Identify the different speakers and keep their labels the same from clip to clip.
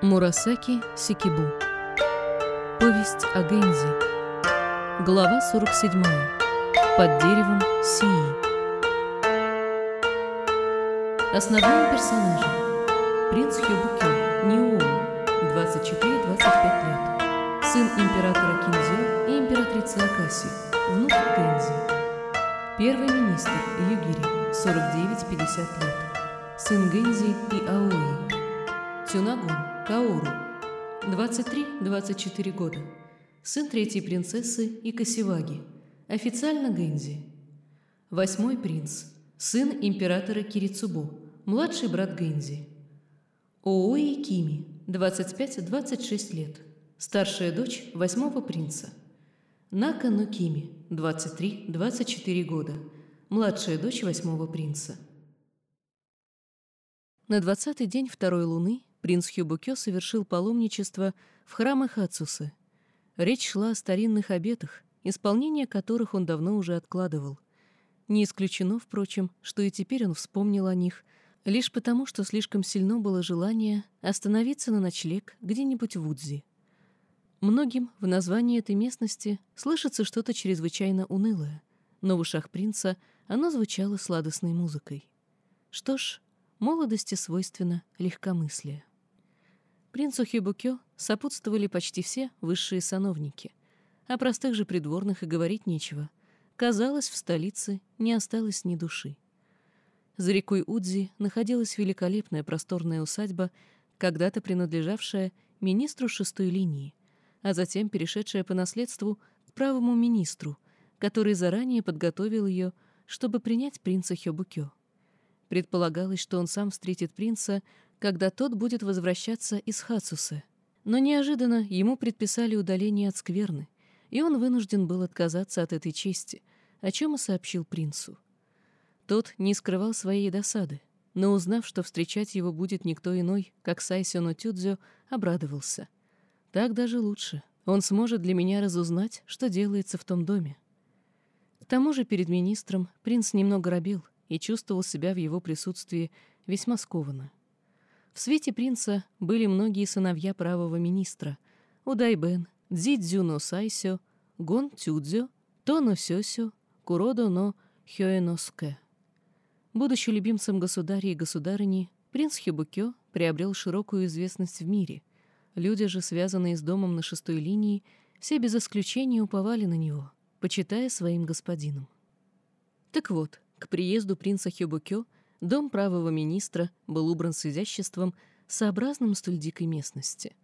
Speaker 1: Мурасаки Сикибу. Повесть о Гэнзи. Глава 47. Под деревом Сии. Основные персонажи. Принц Хёбукё, Ниоу, 24-25 лет. Сын императора Кинзё и императрицы Акаси, внук Гэнзи. Первый министр Югири, 49-50 лет. Сын Гэнзи и Аои. Тюнагун, Каору, 23-24 года. Сын третьей принцессы и Касиваги. Официально Гэнзи. Восьмой принц. Сын императора Кирицубо. Младший брат Гэнзи. Оои Кими, 25-26 лет. Старшая дочь восьмого принца. Нака Нукими, 23-24 года. Младшая дочь восьмого принца. На двадцатый день второй луны принц Хюбукё совершил паломничество в храмы Хацусы. Речь шла о старинных обетах, исполнение которых он давно уже откладывал. Не исключено, впрочем, что и теперь он вспомнил о них, лишь потому, что слишком сильно было желание остановиться на ночлег где-нибудь в Удзи. Многим в названии этой местности слышится что-то чрезвычайно унылое, но в ушах принца оно звучало сладостной музыкой. Что ж, молодости свойственно легкомыслие. Принцу Хибукё сопутствовали почти все высшие сановники. О простых же придворных и говорить нечего. Казалось, в столице не осталось ни души. За рекой Удзи находилась великолепная просторная усадьба, когда-то принадлежавшая министру шестой линии, а затем перешедшая по наследству к правому министру, который заранее подготовил ее, чтобы принять принца Хёбукё. Предполагалось, что он сам встретит принца когда тот будет возвращаться из Хацусы. Но неожиданно ему предписали удаление от скверны, и он вынужден был отказаться от этой чести, о чем и сообщил принцу. Тот не скрывал своей досады, но узнав, что встречать его будет никто иной, как Сайсёно Тюдзё, обрадовался. Так даже лучше. Он сможет для меня разузнать, что делается в том доме. К тому же перед министром принц немного робел и чувствовал себя в его присутствии весьма скованно. В свете принца были многие сыновья правого министра — Удайбен, Дзидзюно Сайсё, Гон Тюдзё, Тоно Сёсё, Куродо но Хёэноске. Будучи любимцем государя и государыни, принц Хибукё приобрел широкую известность в мире. Люди же, связанные с домом на шестой линии, все без исключения уповали на него, почитая своим господином. Так вот, к приезду принца Хибукё — Дом правого министра был убран с изяществом, сообразным столь дикой местности.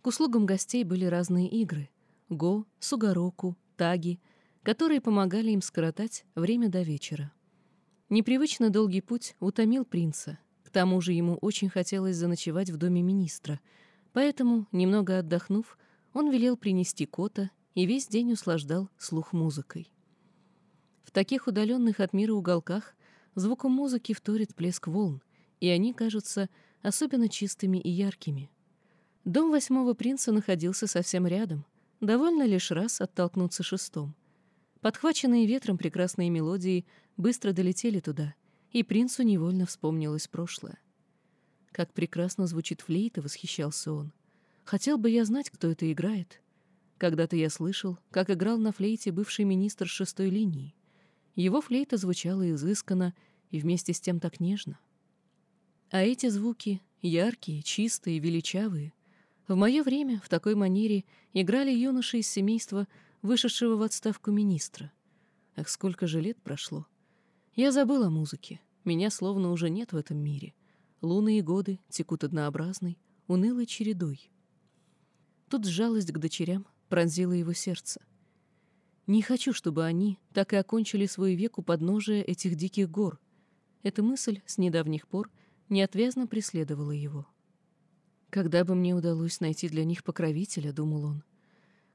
Speaker 1: К услугам гостей были разные игры — го, сугароку, таги, которые помогали им скоротать время до вечера. Непривычно долгий путь утомил принца. К тому же ему очень хотелось заночевать в доме министра, поэтому, немного отдохнув, он велел принести кота и весь день услаждал слух музыкой. В таких удаленных от мира уголках Звуку музыки вторит плеск волн, и они кажутся особенно чистыми и яркими. Дом восьмого принца находился совсем рядом, довольно лишь раз оттолкнуться шестом. Подхваченные ветром прекрасные мелодии быстро долетели туда, и принцу невольно вспомнилось прошлое. Как прекрасно звучит флейта, восхищался он. Хотел бы я знать, кто это играет. Когда-то я слышал, как играл на флейте бывший министр шестой линии. Его флейта звучала изысканно и вместе с тем так нежно. А эти звуки, яркие, чистые, величавые, в мое время в такой манере играли юноши из семейства, вышедшего в отставку министра. Ах, сколько же лет прошло. Я забыл о музыке. Меня словно уже нет в этом мире. Луны и годы текут однообразной, унылой чередой. Тут жалость к дочерям пронзила его сердце. Не хочу, чтобы они так и окончили свой век у подножия этих диких гор. Эта мысль с недавних пор неотвязно преследовала его. Когда бы мне удалось найти для них покровителя, думал он.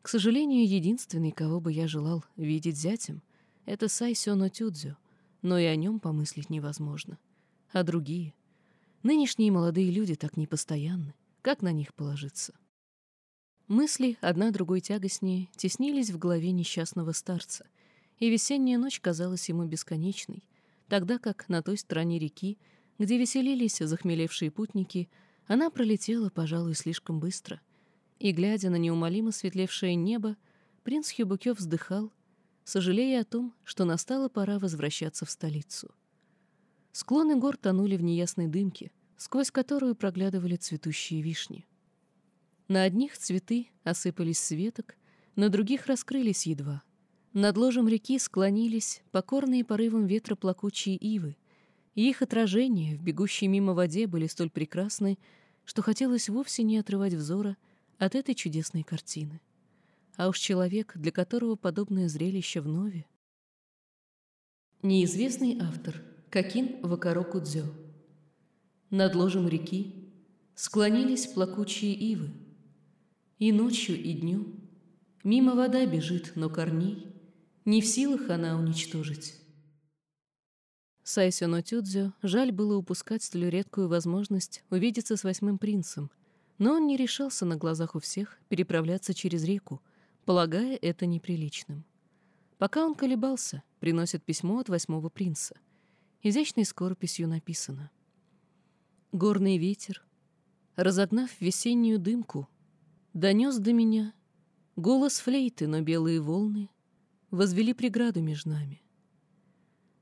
Speaker 1: К сожалению, единственный, кого бы я желал видеть зятем, это Сайсёно Тюдзю, но и о нем помыслить невозможно. А другие? Нынешние молодые люди так непостоянны. Как на них положиться? Мысли, одна другой тягостнее, теснились в голове несчастного старца, и весенняя ночь казалась ему бесконечной, тогда как на той стороне реки, где веселились захмелевшие путники, Она пролетела, пожалуй, слишком быстро. И, глядя на неумолимо светлевшее небо, принц Хюбукё вздыхал, сожалея о том, что настала пора возвращаться в столицу. Склоны гор тонули в неясной дымке, сквозь которую проглядывали цветущие вишни. На одних цветы осыпались с веток, на других раскрылись едва. Над ложем реки склонились покорные порывом ветра плакучие ивы, и их отражения в бегущей мимо воде были столь прекрасны, что хотелось вовсе не отрывать взора от этой чудесной картины. А уж человек, для которого подобное зрелище вновь. Неизвестный автор Какин Вакароку Дзё Над ложем реки склонились плакучие ивы, И ночью, и днем мимо вода бежит, но корней не в силах она уничтожить. Сайсюно Тюдзю жаль было упускать столь редкую возможность увидеться с восьмым принцем, но он не решался на глазах у всех переправляться через реку, полагая это неприличным. Пока он колебался, приносит письмо от восьмого принца. Изящной скорописью написано. «Горный ветер, разогнав весеннюю дымку, донес до меня голос флейты, но белые волны возвели преграду между нами.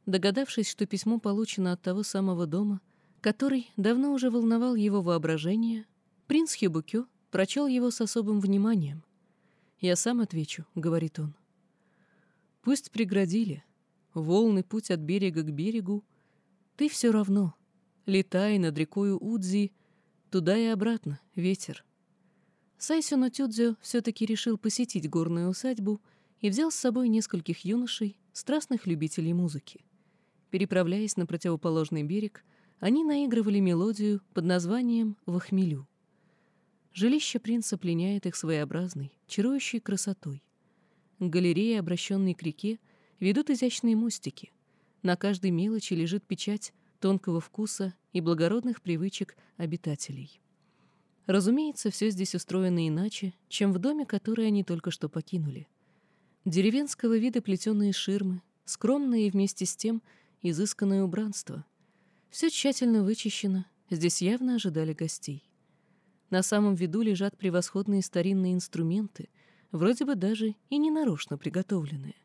Speaker 1: Догадавшись, что письмо получено от того самого дома, который давно уже волновал его воображение, принц Хибукё прочел его с особым вниманием. «Я сам отвечу», — говорит он. «Пусть преградили. Волны путь от берега к берегу. Ты все равно. Летай над рекою Удзи, туда и обратно, ветер». Сайсюно Тюдзё все-таки решил посетить горную усадьбу и взял с собой нескольких юношей, страстных любителей музыки. Переправляясь на противоположный берег, они наигрывали мелодию под названием «Вахмелю». Жилище принца пленяет их своеобразной, чарующей красотой. Галереи, обращенные к реке, ведут изящные мостики. На каждой мелочи лежит печать тонкого вкуса и благородных привычек обитателей. Разумеется, все здесь устроено иначе, чем в доме, который они только что покинули. Деревенского вида плетеные ширмы, скромные и вместе с тем изысканное убранство. Все тщательно вычищено, здесь явно ожидали гостей. На самом виду лежат превосходные старинные инструменты, вроде бы даже и ненарочно приготовленные.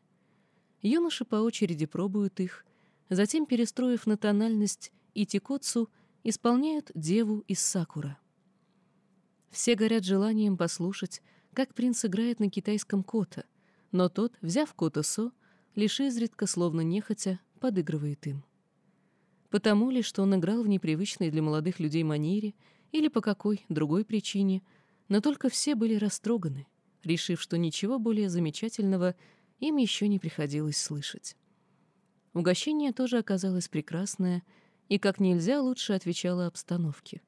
Speaker 1: Юноши по очереди пробуют их, затем, перестроив на тональность и текоцу, исполняют деву из сакура. Все горят желанием послушать, как принц играет на китайском кота, но тот, взяв кота-со, лишь изредка, словно нехотя, подыгрывает им. Потому ли, что он играл в непривычной для молодых людей манере, или по какой другой причине, но только все были растроганы, решив, что ничего более замечательного им еще не приходилось слышать. Угощение тоже оказалось прекрасное и как нельзя лучше отвечало обстановке.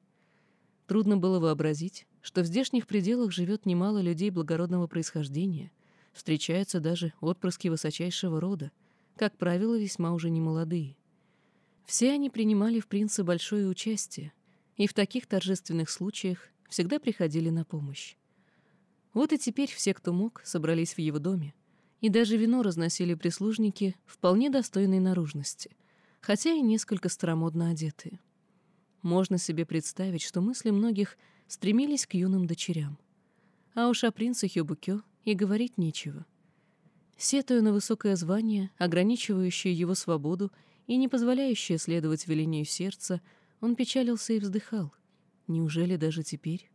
Speaker 1: Трудно было вообразить, что в здешних пределах живет немало людей благородного происхождения, встречаются даже отпрыски высочайшего рода, как правило, весьма уже немолодые. Все они принимали в принце большое участие, и в таких торжественных случаях всегда приходили на помощь. Вот и теперь все, кто мог, собрались в его доме, и даже вино разносили прислужники вполне достойной наружности, хотя и несколько старомодно одетые. Можно себе представить, что мысли многих стремились к юным дочерям. А уж о принце Хёбукё и говорить нечего. Сетуя на высокое звание, ограничивающее его свободу и не позволяющее следовать велению сердца, он печалился и вздыхал. Неужели даже теперь?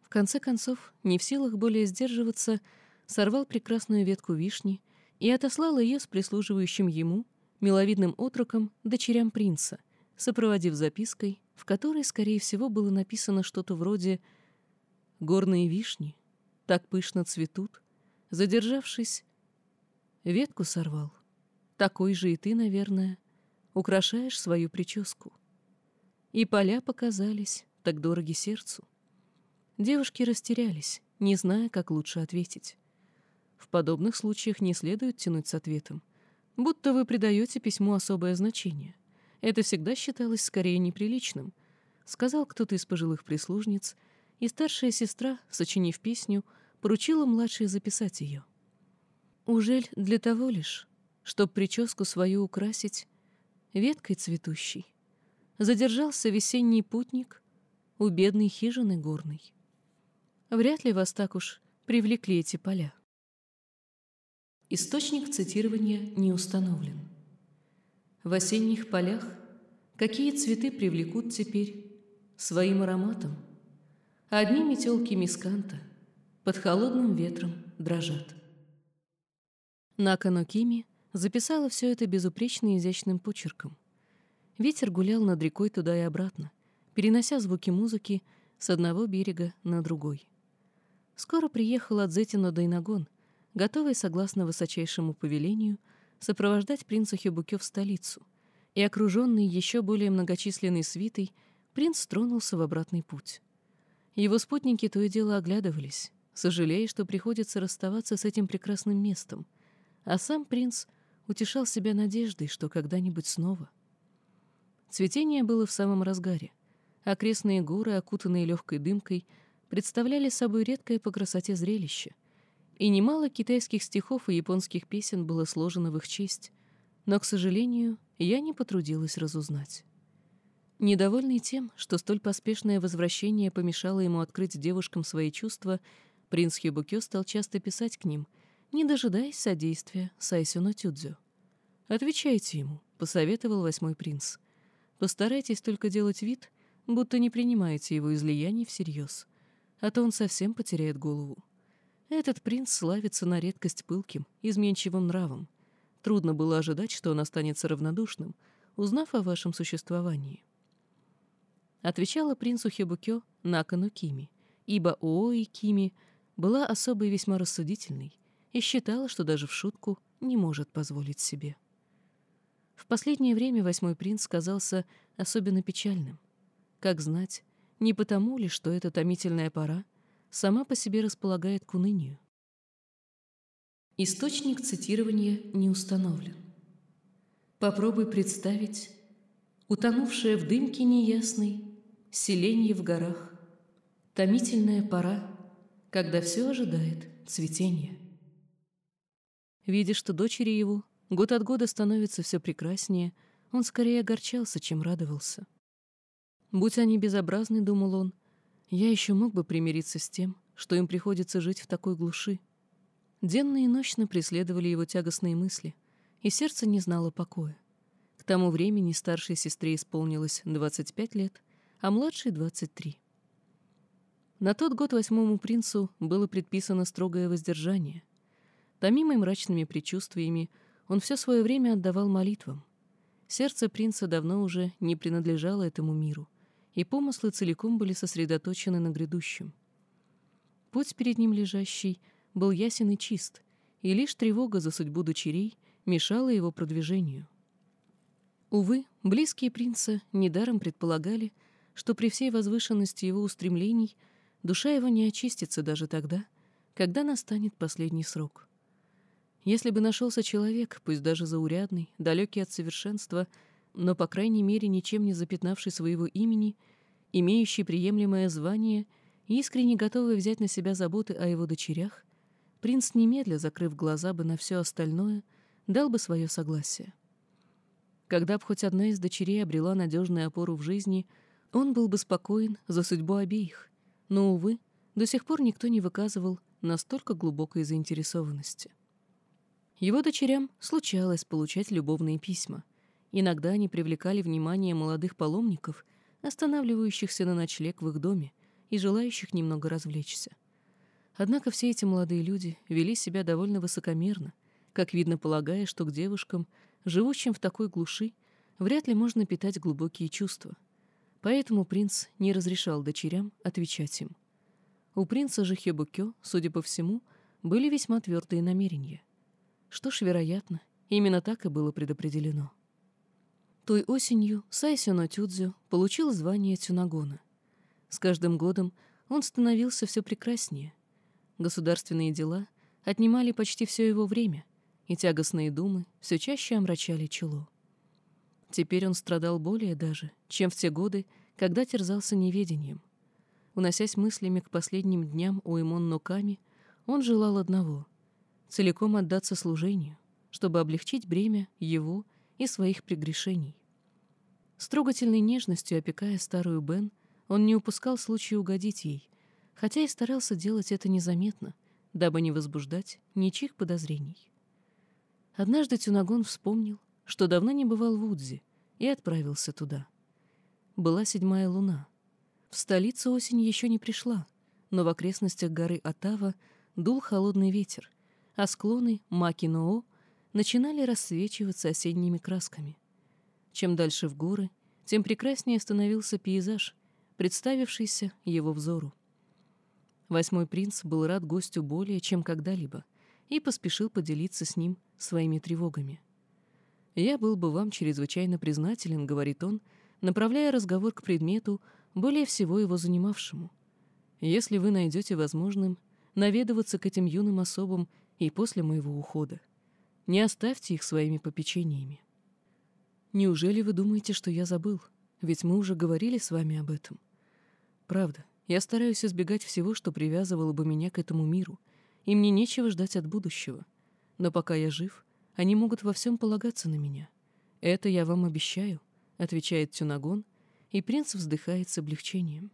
Speaker 1: В конце концов, не в силах более сдерживаться, сорвал прекрасную ветку вишни и отослал ее с прислуживающим ему, миловидным отроком, дочерям принца, сопроводив запиской, в которой, скорее всего, было написано что-то вроде «Горные вишни так пышно цветут, задержавшись, ветку сорвал. Такой же и ты, наверное, украшаешь свою прическу. И поля показались так дороги сердцу. Девушки растерялись, не зная, как лучше ответить. В подобных случаях не следует тянуть с ответом, будто вы придаете письму особое значение. Это всегда считалось скорее неприличным, сказал кто-то из пожилых прислужниц, и старшая сестра, сочинив песню, поручила младшей записать ее. Ужель для того лишь, чтоб прическу свою украсить веткой цветущей, задержался весенний путник у бедной хижины горной. Вряд ли вас так уж привлекли эти поля. Источник цитирования не установлен. В осенних полях какие цветы привлекут теперь своим ароматом? Одни метелки мисканта под холодным ветром дрожат. Накану Кими записала все это безупречно изящным почерком. Ветер гулял над рекой туда и обратно, перенося звуки музыки с одного берега на другой. Скоро приехал Адзетино Дайнагон, готовый, согласно высочайшему повелению, сопровождать принца Хюбукё в столицу, и, окруженный еще более многочисленной свитой, принц тронулся в обратный путь. Его спутники то и дело оглядывались, сожалея, что приходится расставаться с этим прекрасным местом, а сам принц утешал себя надеждой, что когда-нибудь снова. Цветение было в самом разгаре. Окрестные горы, окутанные легкой дымкой, представляли собой редкое по красоте зрелище, и немало китайских стихов и японских песен было сложено в их честь, но, к сожалению, я не потрудилась разузнать. Недовольный тем, что столь поспешное возвращение помешало ему открыть девушкам свои чувства, принц Хибукё стал часто писать к ним, не дожидаясь содействия Сайсюно Тюдзю. «Отвечайте ему», — посоветовал восьмой принц. «Постарайтесь только делать вид, будто не принимаете его излияний всерьез а то он совсем потеряет голову. Этот принц славится на редкость пылким, изменчивым нравом. Трудно было ожидать, что он останется равнодушным, узнав о вашем существовании. Отвечала принцу Хебукё Накану Кими, ибо Оои Кими была особой весьма рассудительной и считала, что даже в шутку не может позволить себе. В последнее время восьмой принц казался особенно печальным. Как знать, не потому ли, что эта томительная пора сама по себе располагает к унынию? Источник цитирования не установлен. Попробуй представить утонувшее в дымке неясной селение в горах, томительная пора, когда все ожидает цветения. Видя, что дочери его год от года становится все прекраснее, он скорее огорчался, чем радовался. Будь они безобразны, думал он, я еще мог бы примириться с тем, что им приходится жить в такой глуши. Денно и ночно преследовали его тягостные мысли, и сердце не знало покоя. К тому времени старшей сестре исполнилось 25 лет, а младшей — 23. На тот год восьмому принцу было предписано строгое воздержание. Томимый мрачными предчувствиями, он все свое время отдавал молитвам. Сердце принца давно уже не принадлежало этому миру — и помыслы целиком были сосредоточены на грядущем. Путь перед ним лежащий был ясен и чист, и лишь тревога за судьбу дочерей мешала его продвижению. Увы, близкие принца недаром предполагали, что при всей возвышенности его устремлений душа его не очистится даже тогда, когда настанет последний срок. Если бы нашелся человек, пусть даже заурядный, далекий от совершенства, но, по крайней мере, ничем не запятнавший своего имени, имеющий приемлемое звание и искренне готовый взять на себя заботы о его дочерях, принц немедля, закрыв глаза бы на все остальное, дал бы свое согласие. Когда б хоть одна из дочерей обрела надежную опору в жизни, он был бы спокоен за судьбу обеих, но, увы, до сих пор никто не выказывал настолько глубокой заинтересованности. Его дочерям случалось получать любовные письма — Иногда они привлекали внимание молодых паломников, останавливающихся на ночлег в их доме и желающих немного развлечься. Однако все эти молодые люди вели себя довольно высокомерно, как видно, полагая, что к девушкам, живущим в такой глуши, вряд ли можно питать глубокие чувства. Поэтому принц не разрешал дочерям отвечать им. У принца же Хебукё, судя по всему, были весьма твердые намерения. Что ж, вероятно, именно так и было предопределено. Той осенью Сайсюно Тюдзю получил звание Тюнагона. С каждым годом он становился все прекраснее. Государственные дела отнимали почти все его время, и тягостные думы все чаще омрачали чело. Теперь он страдал более даже, чем в те годы, когда терзался неведением. Уносясь мыслями к последним дням у Имон Ноками, он желал одного — целиком отдаться служению, чтобы облегчить бремя его и своих прегрешений. С трогательной нежностью опекая старую Бен, Он не упускал случая угодить ей, хотя и старался делать это незаметно, дабы не возбуждать ничьих подозрений. Однажды Тюнагон вспомнил, что давно не бывал в Удзе, и отправился туда. Была седьмая луна. В столицу осень еще не пришла, но в окрестностях горы Атава дул холодный ветер, а склоны Макиноо начинали рассвечиваться осенними красками. Чем дальше в горы, тем прекраснее становился пейзаж, представившийся его взору. Восьмой принц был рад гостю более, чем когда-либо, и поспешил поделиться с ним своими тревогами. «Я был бы вам чрезвычайно признателен», — говорит он, направляя разговор к предмету, более всего его занимавшему. «Если вы найдете возможным наведываться к этим юным особам и после моего ухода. Не оставьте их своими попечениями. Неужели вы думаете, что я забыл? Ведь мы уже говорили с вами об этом. Правда, я стараюсь избегать всего, что привязывало бы меня к этому миру, и мне нечего ждать от будущего. Но пока я жив, они могут во всем полагаться на меня. Это я вам обещаю, — отвечает Тюнагон, и принц вздыхает с облегчением.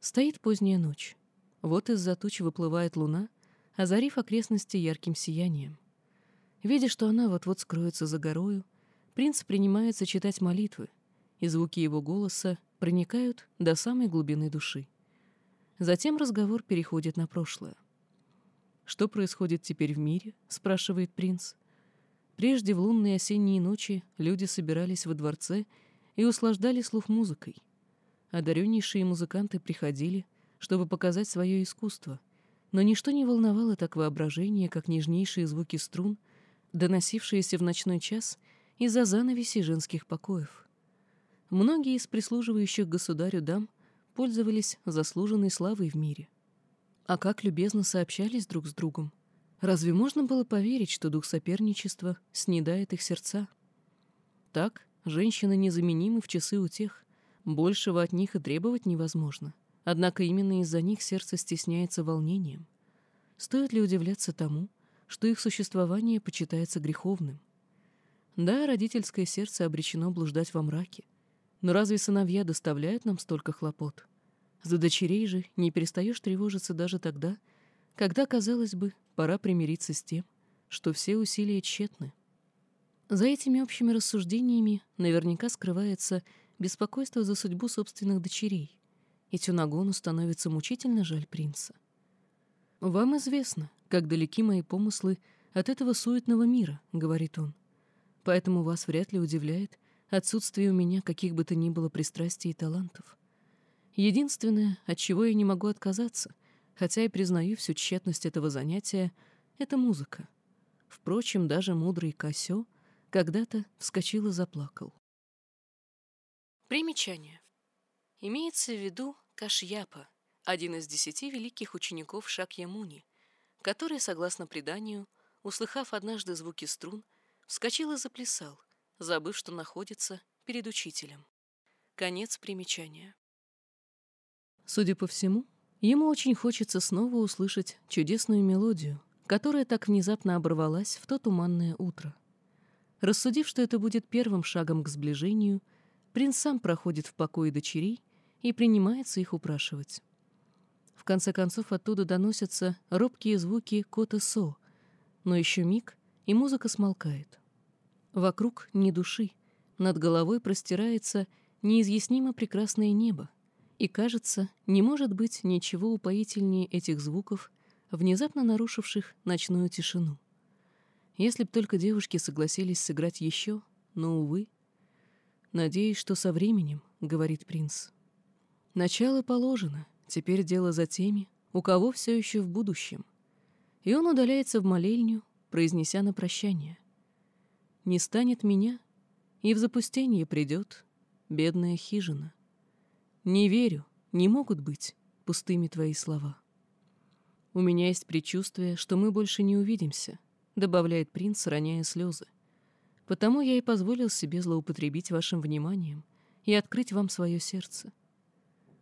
Speaker 1: Стоит поздняя ночь. Вот из-за туч выплывает луна, озарив окрестности ярким сиянием. Видя, что она вот-вот скроется за горою, принц принимается читать молитвы, и звуки его голоса проникают до самой глубины души. Затем разговор переходит на прошлое. «Что происходит теперь в мире?» — спрашивает принц. Прежде в лунные осенние ночи люди собирались во дворце и услаждали слух музыкой. Одареннейшие музыканты приходили, чтобы показать свое искусство, но ничто не волновало так воображение, как нежнейшие звуки струн, доносившиеся в ночной час из-за занавеси женских покоев. Многие из прислуживающих государю дам пользовались заслуженной славой в мире. А как любезно сообщались друг с другом. Разве можно было поверить, что дух соперничества снедает их сердца? Так, женщины незаменимы в часы утех, большего от них и требовать невозможно. Однако именно из-за них сердце стесняется волнением. Стоит ли удивляться тому, что их существование почитается греховным? Да, родительское сердце обречено блуждать во мраке. Но разве сыновья доставляют нам столько хлопот? За дочерей же не перестаешь тревожиться даже тогда, когда, казалось бы, пора примириться с тем, что все усилия тщетны. За этими общими рассуждениями наверняка скрывается беспокойство за судьбу собственных дочерей, и Тюнагону становится мучительно жаль принца. «Вам известно, как далеки мои помыслы от этого суетного мира», — говорит он. «Поэтому вас вряд ли удивляет отсутствие у меня каких бы то ни было пристрастий и талантов. Единственное, от чего я не могу отказаться, хотя и признаю всю тщетность этого занятия, — это музыка. Впрочем, даже мудрый Косё когда-то вскочил и заплакал. Примечание. Имеется в виду Кашьяпа, один из десяти великих учеников Шакьямуни, который, согласно преданию, услыхав однажды звуки струн, вскочил и заплясал, забыв, что находится перед учителем. Конец примечания. Судя по всему, ему очень хочется снова услышать чудесную мелодию, которая так внезапно оборвалась в то туманное утро. Рассудив, что это будет первым шагом к сближению, принц сам проходит в покое дочерей и принимается их упрашивать. В конце концов оттуда доносятся робкие звуки кота-со, но еще миг, и музыка смолкает. Вокруг ни души, над головой простирается неизъяснимо прекрасное небо, и, кажется, не может быть ничего упоительнее этих звуков, внезапно нарушивших ночную тишину. Если б только девушки согласились сыграть еще, но, увы. «Надеюсь, что со временем», — говорит принц. «Начало положено, теперь дело за теми, у кого все еще в будущем». И он удаляется в молельню, произнеся на прощание. «Не станет меня, и в запустение придет бедная хижина». Не верю, не могут быть пустыми твои слова. У меня есть предчувствие, что мы больше не увидимся, добавляет принц, роняя слезы. Потому я и позволил себе злоупотребить вашим вниманием и открыть вам свое сердце.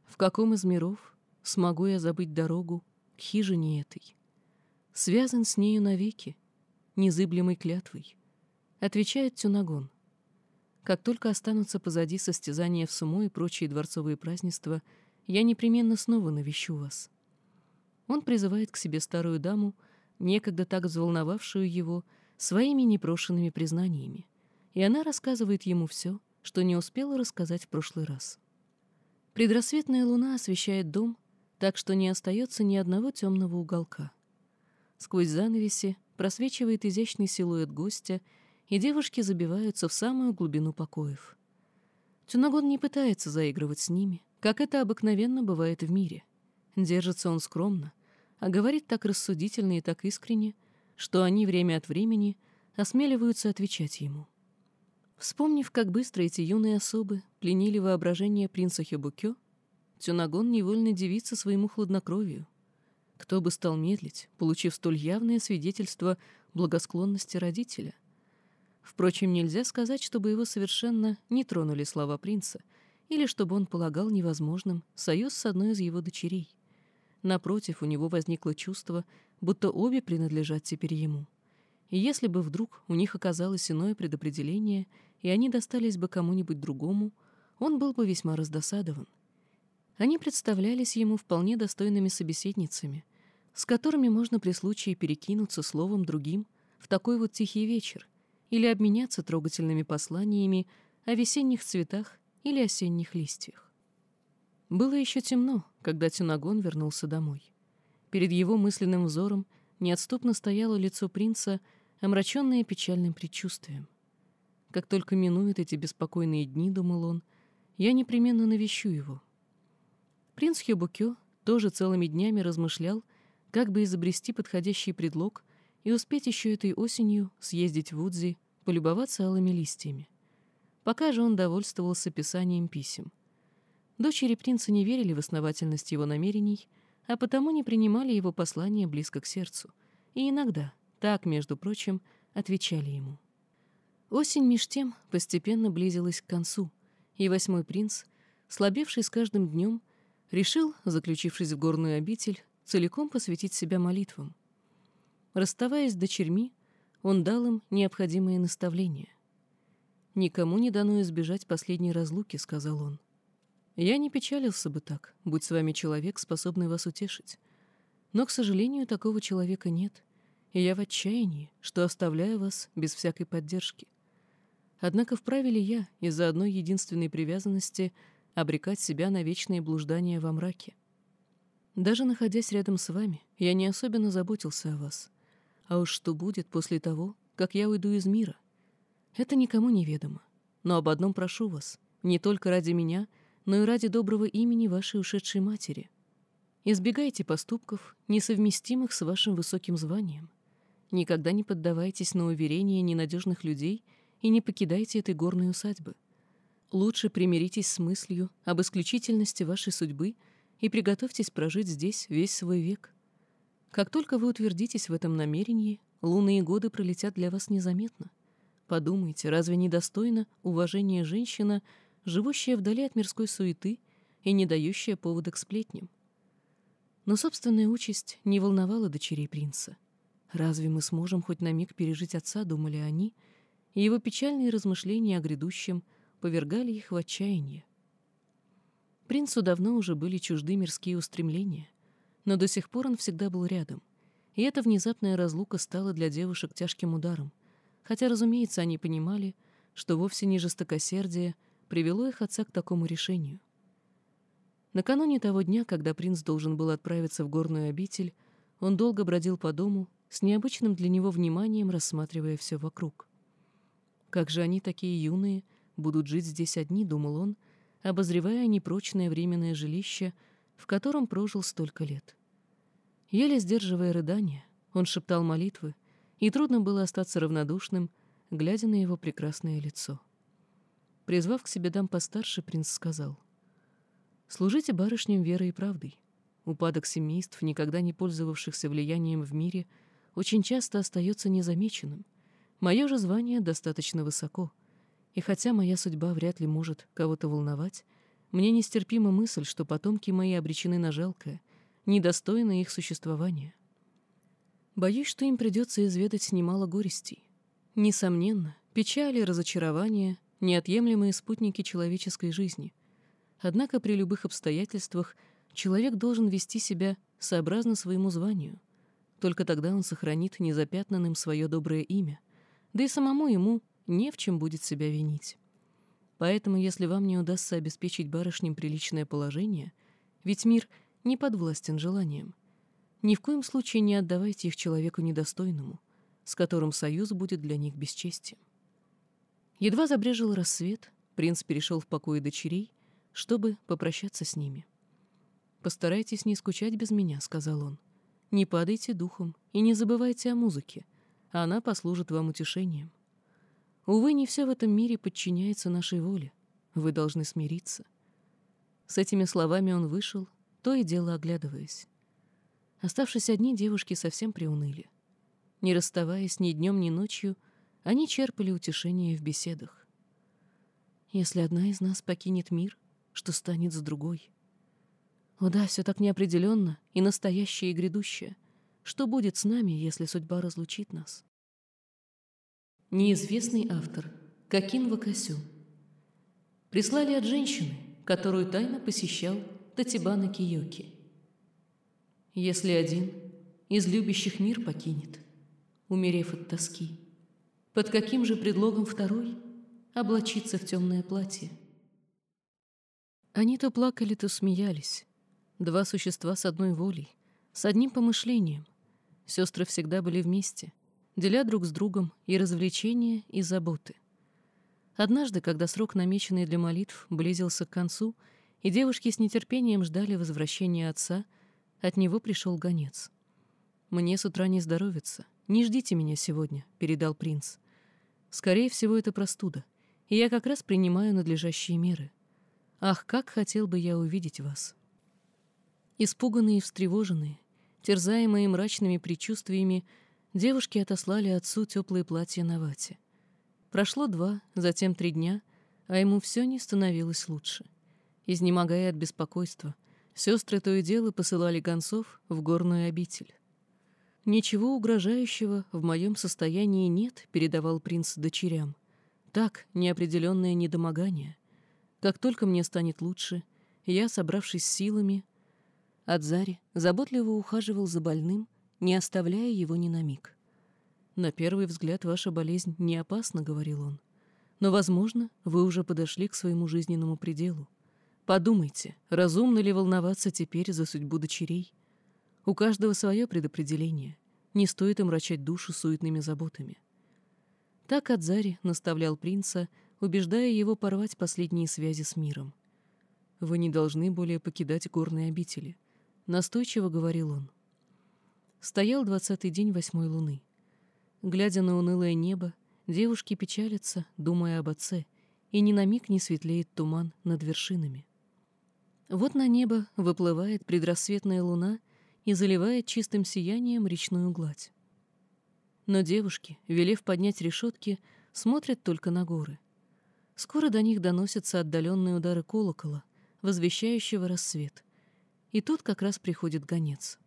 Speaker 1: В каком из миров смогу я забыть дорогу к хижине этой? Связан с нею навеки, незыблемой клятвой, отвечает Тюнагон. как только останутся позади состязания в сумо и прочие дворцовые празднества, я непременно снова навещу вас. Он призывает к себе старую даму, некогда так взволновавшую его, своими непрошенными признаниями, и она рассказывает ему все, что не успела рассказать в прошлый раз. Предрассветная луна освещает дом, так что не остается ни одного темного уголка. Сквозь занавеси просвечивает изящный силуэт гостя, и девушки забиваются в самую глубину покоев. Тюнагон не пытается заигрывать с ними, как это обыкновенно бывает в мире. Держится он скромно, а говорит так рассудительно и так искренне, что они время от времени осмеливаются отвечать ему. Вспомнив, как быстро эти юные особы пленили воображение принца Хебукё, Тюнагон невольно дивится своему хладнокровию. Кто бы стал медлить, получив столь явное свидетельство благосклонности родителя? Впрочем, нельзя сказать, чтобы его совершенно не тронули слова принца, или чтобы он полагал невозможным союз с одной из его дочерей. Напротив, у него возникло чувство, будто обе принадлежат теперь ему. И если бы вдруг у них оказалось иное предопределение — и они достались бы кому-нибудь другому, он был бы весьма раздосадован. Они представлялись ему вполне достойными собеседницами, с которыми можно при случае перекинуться словом другим в такой вот тихий вечер или обменяться трогательными посланиями о весенних цветах или осенних листьях. Было еще темно, когда Тюнагон вернулся домой. Перед его мысленным взором неотступно стояло лицо принца, омраченное печальным предчувствием. Как только минуют эти беспокойные дни, думал он, я непременно навещу его. Принц Хёбукё тоже целыми днями размышлял, как бы изобрести подходящий предлог и успеть еще этой осенью съездить в Удзи, полюбоваться алыми листьями. Пока же он довольствовался писанием писем. Дочери принца не верили в основательность его намерений, а потому не принимали его послания близко к сердцу, и иногда, так, между прочим, отвечали ему. Осень меж тем постепенно близилась к концу, и восьмой принц, слабевший с каждым днем, решил, заключившись в горную обитель, целиком посвятить себя молитвам. Расставаясь с дочерьми, он дал им необходимые наставления. «Никому не дано избежать последней разлуки», — сказал он. «Я не печалился бы так, будь с вами человек, способный вас утешить. Но, к сожалению, такого человека нет, и я в отчаянии, что оставляю вас без всякой поддержки. Однако вправе ли я из-за одной единственной привязанности обрекать себя на вечные блуждания во мраке? Даже находясь рядом с вами, я не особенно заботился о вас. А уж что будет после того, как я уйду из мира? Это никому не ведомо. Но об одном прошу вас, не только ради меня, но и ради доброго имени вашей ушедшей матери. Избегайте поступков, несовместимых с вашим высоким званием. Никогда не поддавайтесь на уверения ненадежных людей — и не покидайте этой горной усадьбы. Лучше примиритесь с мыслью об исключительности вашей судьбы и приготовьтесь прожить здесь весь свой век. Как только вы утвердитесь в этом намерении, лунные годы пролетят для вас незаметно. Подумайте, разве недостойно уважения женщина, живущая вдали от мирской суеты и не дающая повода к сплетням? Но собственная участь не волновала дочерей принца. Разве мы сможем хоть на миг пережить отца, думали они, — и его печальные размышления о грядущем повергали их в отчаяние. Принцу давно уже были чужды мирские устремления, но до сих пор он всегда был рядом, и эта внезапная разлука стала для девушек тяжким ударом, хотя, разумеется, они понимали, что вовсе не жестокосердие привело их отца к такому решению. Накануне того дня, когда принц должен был отправиться в горную обитель, он долго бродил по дому, с необычным для него вниманием рассматривая все вокруг. Как же они, такие юные, будут жить здесь одни, думал он, обозревая непрочное временное жилище, в котором прожил столько лет. Еле сдерживая рыдания, он шептал молитвы, и трудно было остаться равнодушным, глядя на его прекрасное лицо. Призвав к себе дам постарше, принц сказал, «Служите барышням верой и правдой. Упадок семейств, никогда не пользовавшихся влиянием в мире, очень часто остается незамеченным — Мое же звание достаточно высоко, и хотя моя судьба вряд ли может кого-то волновать, мне нестерпима мысль, что потомки мои обречены на жалкое, недостойное их существования. Боюсь, что им придется изведать немало горестей. Несомненно, печали, разочарования неотъемлемые спутники человеческой жизни. Однако при любых обстоятельствах человек должен вести себя сообразно своему званию. Только тогда он сохранит незапятнанным свое доброе имя, да и самому ему не в чем будет себя винить. Поэтому, если вам не удастся обеспечить барышням приличное положение, ведь мир не подвластен желаниям, ни в коем случае не отдавайте их человеку недостойному, с которым союз будет для них бесчестием. Едва забрежил рассвет, принц перешел в покои дочерей, чтобы попрощаться с ними. «Постарайтесь не скучать без меня», — сказал он. «Не падайте духом и не забывайте о музыке, она послужит вам утешением. Увы, не все в этом мире подчиняется нашей воле. Вы должны смириться». С этими словами он вышел, то и дело оглядываясь. Оставшись одни, девушки совсем приуныли. Не расставаясь ни днем, ни ночью, они черпали утешение в беседах. Если одна из нас покинет мир, что станет с другой? О да, все так неопределенно, и настоящее, и грядущее. Что будет с нами, если судьба разлучит нас? Неизвестный автор. Какин Вакасю. Прислали от женщины, которую тайно посещал Татибана Киоки. Если один из любящих мир покинет, умерев от тоски, под каким же предлогом второй облачиться в темное платье? Они то плакали, то смеялись. Два существа с одной волей, с одним помышлением. Сестры всегда были вместе, деля друг с другом и развлечения, и заботы. Однажды, когда срок, намеченный для молитв, близился к концу, и девушки с нетерпением ждали возвращения отца, от него пришел гонец. «Мне с утра не здоровится. Не ждите меня сегодня», — передал принц. «Скорее всего, это простуда, и я как раз принимаю надлежащие меры. Ах, как хотел бы я увидеть вас!» Испуганные и встревоженные, терзаемые мрачными предчувствиями, девушки отослали отцу теплые платья на вате. Прошло два, затем три дня, а ему все не становилось лучше. Изнемогая от беспокойства, сестры то и дело посылали гонцов в горную обитель. «Ничего угрожающего в моем состоянии нет», — передавал принц дочерям. «Так, неопределенное недомогание. Как только мне станет лучше, я, собравшись силами...» Адзари заботливо ухаживал за больным, не оставляя его ни на миг. «На первый взгляд ваша болезнь не опасна», — говорил он. «Но, возможно, вы уже подошли к своему жизненному пределу. Подумайте, разумно ли волноваться теперь за судьбу дочерей? У каждого свое предопределение. Не стоит омрачать душу суетными заботами. Так Адзари наставлял принца, убеждая его порвать последние связи с миром. «Вы не должны более покидать горные обители», — настойчиво говорил он. Стоял двадцатый день восьмой луны. Глядя на унылое небо, девушки печалятся, думая об отце, и ни на миг не светлеет туман над вершинами. Вот на небо выплывает предрассветная луна и заливает чистым сиянием речную гладь. Но девушки, велев поднять решетки, смотрят только на горы. Скоро до них доносятся отдаленные удары колокола, возвещающего рассвет. И тут как раз приходит гонец.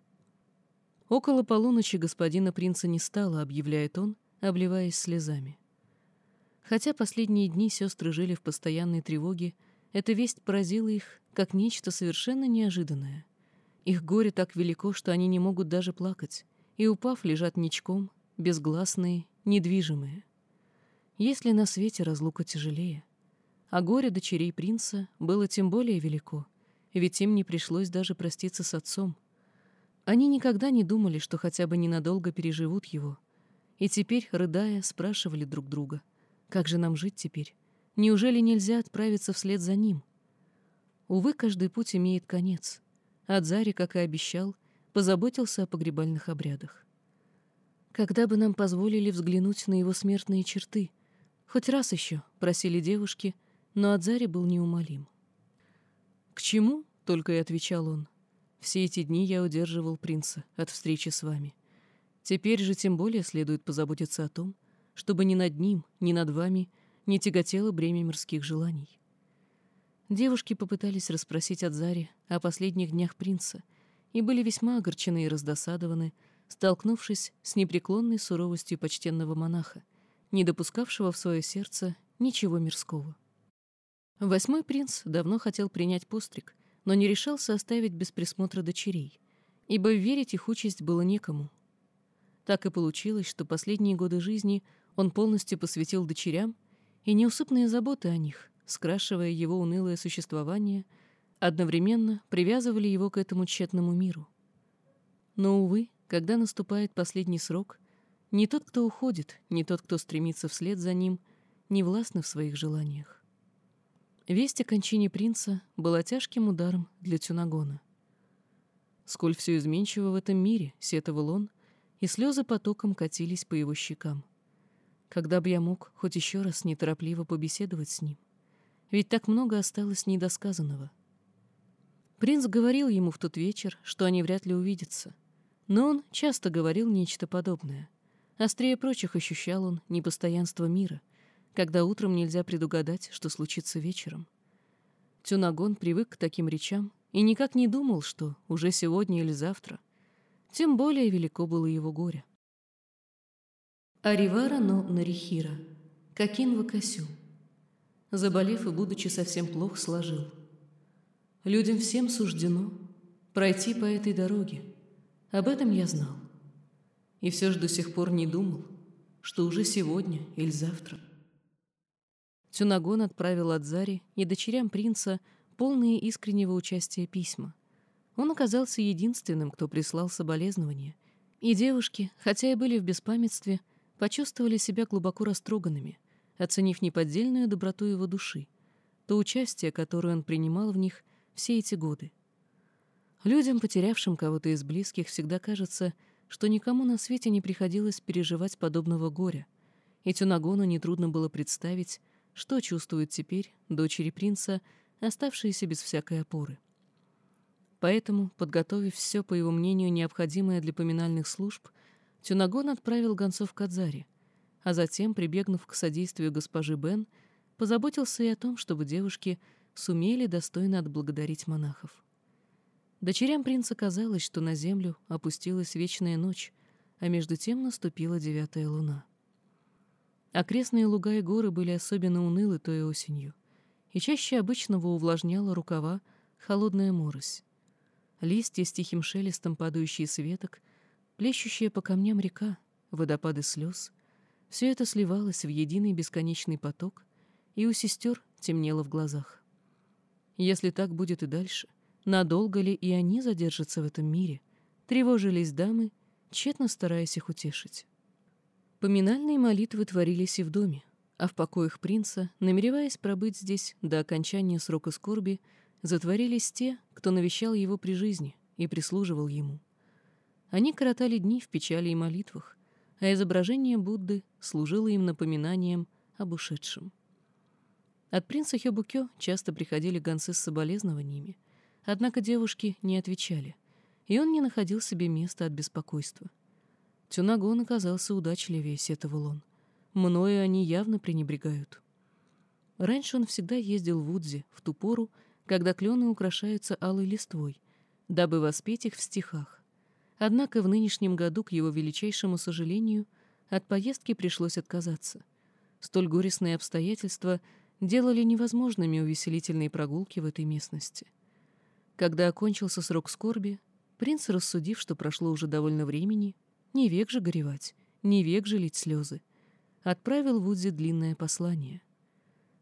Speaker 1: Около полуночи господина принца не стало, объявляет он, обливаясь слезами. Хотя последние дни сестры жили в постоянной тревоге, эта весть поразила их как нечто совершенно неожиданное. Их горе так велико, что они не могут даже плакать, и, упав, лежат ничком, безгласные, недвижимые. Есть ли на свете разлука тяжелее? А горе дочерей принца было тем более велико, ведь им не пришлось даже проститься с отцом. Они никогда не думали, что хотя бы ненадолго переживут его, и теперь, рыдая, спрашивали друг друга, как же нам жить теперь? Неужели нельзя отправиться вслед за ним? Увы, каждый путь имеет конец. Адзари, как и обещал, позаботился о погребальных обрядах. Когда бы нам позволили взглянуть на его смертные черты? Хоть раз еще, просили девушки, но Адзари был неумолим. «К чему?» — только и отвечал он. «Все эти дни я удерживал принца от встречи с вами. Теперь же тем более следует позаботиться о том, чтобы ни над ним, ни над вами — не тяготело бремя мирских желаний. Девушки попытались расспросить Адзари о последних днях принца и были весьма огорчены и раздосадованы, столкнувшись с непреклонной суровостью почтенного монаха, не допускавшего в свое сердце ничего мирского. Восьмой принц давно хотел принять постриг, но не решался оставить без присмотра дочерей, ибо верить их участь было некому. Так и получилось, что последние годы жизни он полностью посвятил дочерям, и неусыпные заботы о них, скрашивая его унылое существование, одновременно привязывали его к этому тщетному миру. Но, увы, когда наступает последний срок, ни тот, кто уходит, ни тот, кто стремится вслед за ним, не властны в своих желаниях. Весть о кончине принца была тяжким ударом для Тюнагона. Сколь все изменчиво в этом мире, сетовал он, и слезы потоком катились по его щекам. Когда бы я мог хоть еще раз неторопливо побеседовать с ним? Ведь так много осталось недосказанного. Принц говорил ему в тот вечер, что они вряд ли увидятся. Но он часто говорил нечто подобное. Острее прочих ощущал он непостоянство мира — когда утром нельзя предугадать, что случится вечером. Тюнагон привык к таким речам и никак не думал, что уже сегодня или завтра. Тем более велико было его горе. Аривара но Нарихира, Какин Вакасю. Заболев и будучи совсем плох, сложил. Людям всем суждено пройти по этой дороге. Об этом я знал. И все же до сих пор не думал, что уже сегодня или завтра — Тюнагон отправил Адзари и дочерям принца полные искреннего участия письма. Он оказался единственным, кто прислал соболезнования, и девушки, хотя и были в беспамятстве, почувствовали себя глубоко растроганными, оценив неподдельную доброту его души, то участие, которое он принимал в них все эти годы. Людям, потерявшим кого-то из близких, всегда кажется, что никому на свете не приходилось переживать подобного горя, и Тюнагону нетрудно было представить, что чувствуют теперь дочери принца, оставшиеся без всякой опоры. Поэтому, подготовив все, по его мнению, необходимое для поминальных служб, Тюнагон отправил гонцов к Адзаре, а затем, прибегнув к содействию госпожи Бен, позаботился и о том, чтобы девушки сумели достойно отблагодарить монахов. Дочерям принца казалось, что на землю опустилась вечная ночь, а между тем наступила девятая луна. Окрестные луга и горы были особенно унылы той осенью, и чаще обычного увлажняла рукава холодная морось. Листья с тихим шелестом, падающие с веток, плещущая по камням река, водопады слез — все это сливалось в единый бесконечный поток, и у сестер темнело в глазах. Если так будет и дальше, надолго ли и они задержатся в этом мире, тревожились дамы, тщетно стараясь их утешить. Поминальные молитвы творились и в доме, а в покоях принца, намереваясь пробыть здесь до окончания срока скорби, затворились те, кто навещал его при жизни и прислуживал ему. Они коротали дни в печали и молитвах, а изображение Будды служило им напоминанием об ушедшем. От принца Хёбукё часто приходили гонцы с соболезнованиями, однако девушки не отвечали, и он не находил себе места от беспокойства — Тюнагон оказался удачливее, сетовал он. Мною они явно пренебрегают. Раньше он всегда ездил в Удзи в ту пору, когда клены украшаются алой листвой, дабы воспеть их в стихах. Однако в нынешнем году, к его величайшему сожалению, от поездки пришлось отказаться. Столь горестные обстоятельства делали невозможными увеселительные прогулки в этой местности. Когда окончился срок скорби, принц, рассудив, что прошло уже довольно времени, не век же горевать, не век же лить слезы. Отправил Вудзи длинное послание.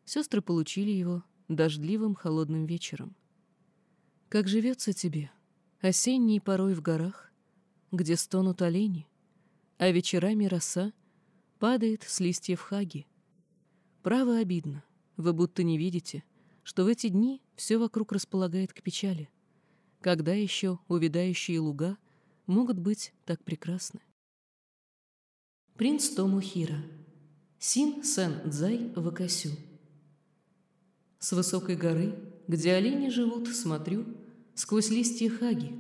Speaker 1: Сестры получили его дождливым холодным вечером. «Как живется тебе, осенний порой в горах, где стонут олени, а вечерами роса падает с листьев хаги. Право обидно, вы будто не видите, что в эти дни все вокруг располагает к печали. Когда еще увядающие луга — могут быть так прекрасны. Принц Томухира. Син Сэн Дзай Вакасю. С высокой горы, где олени живут, смотрю, сквозь листья хаги,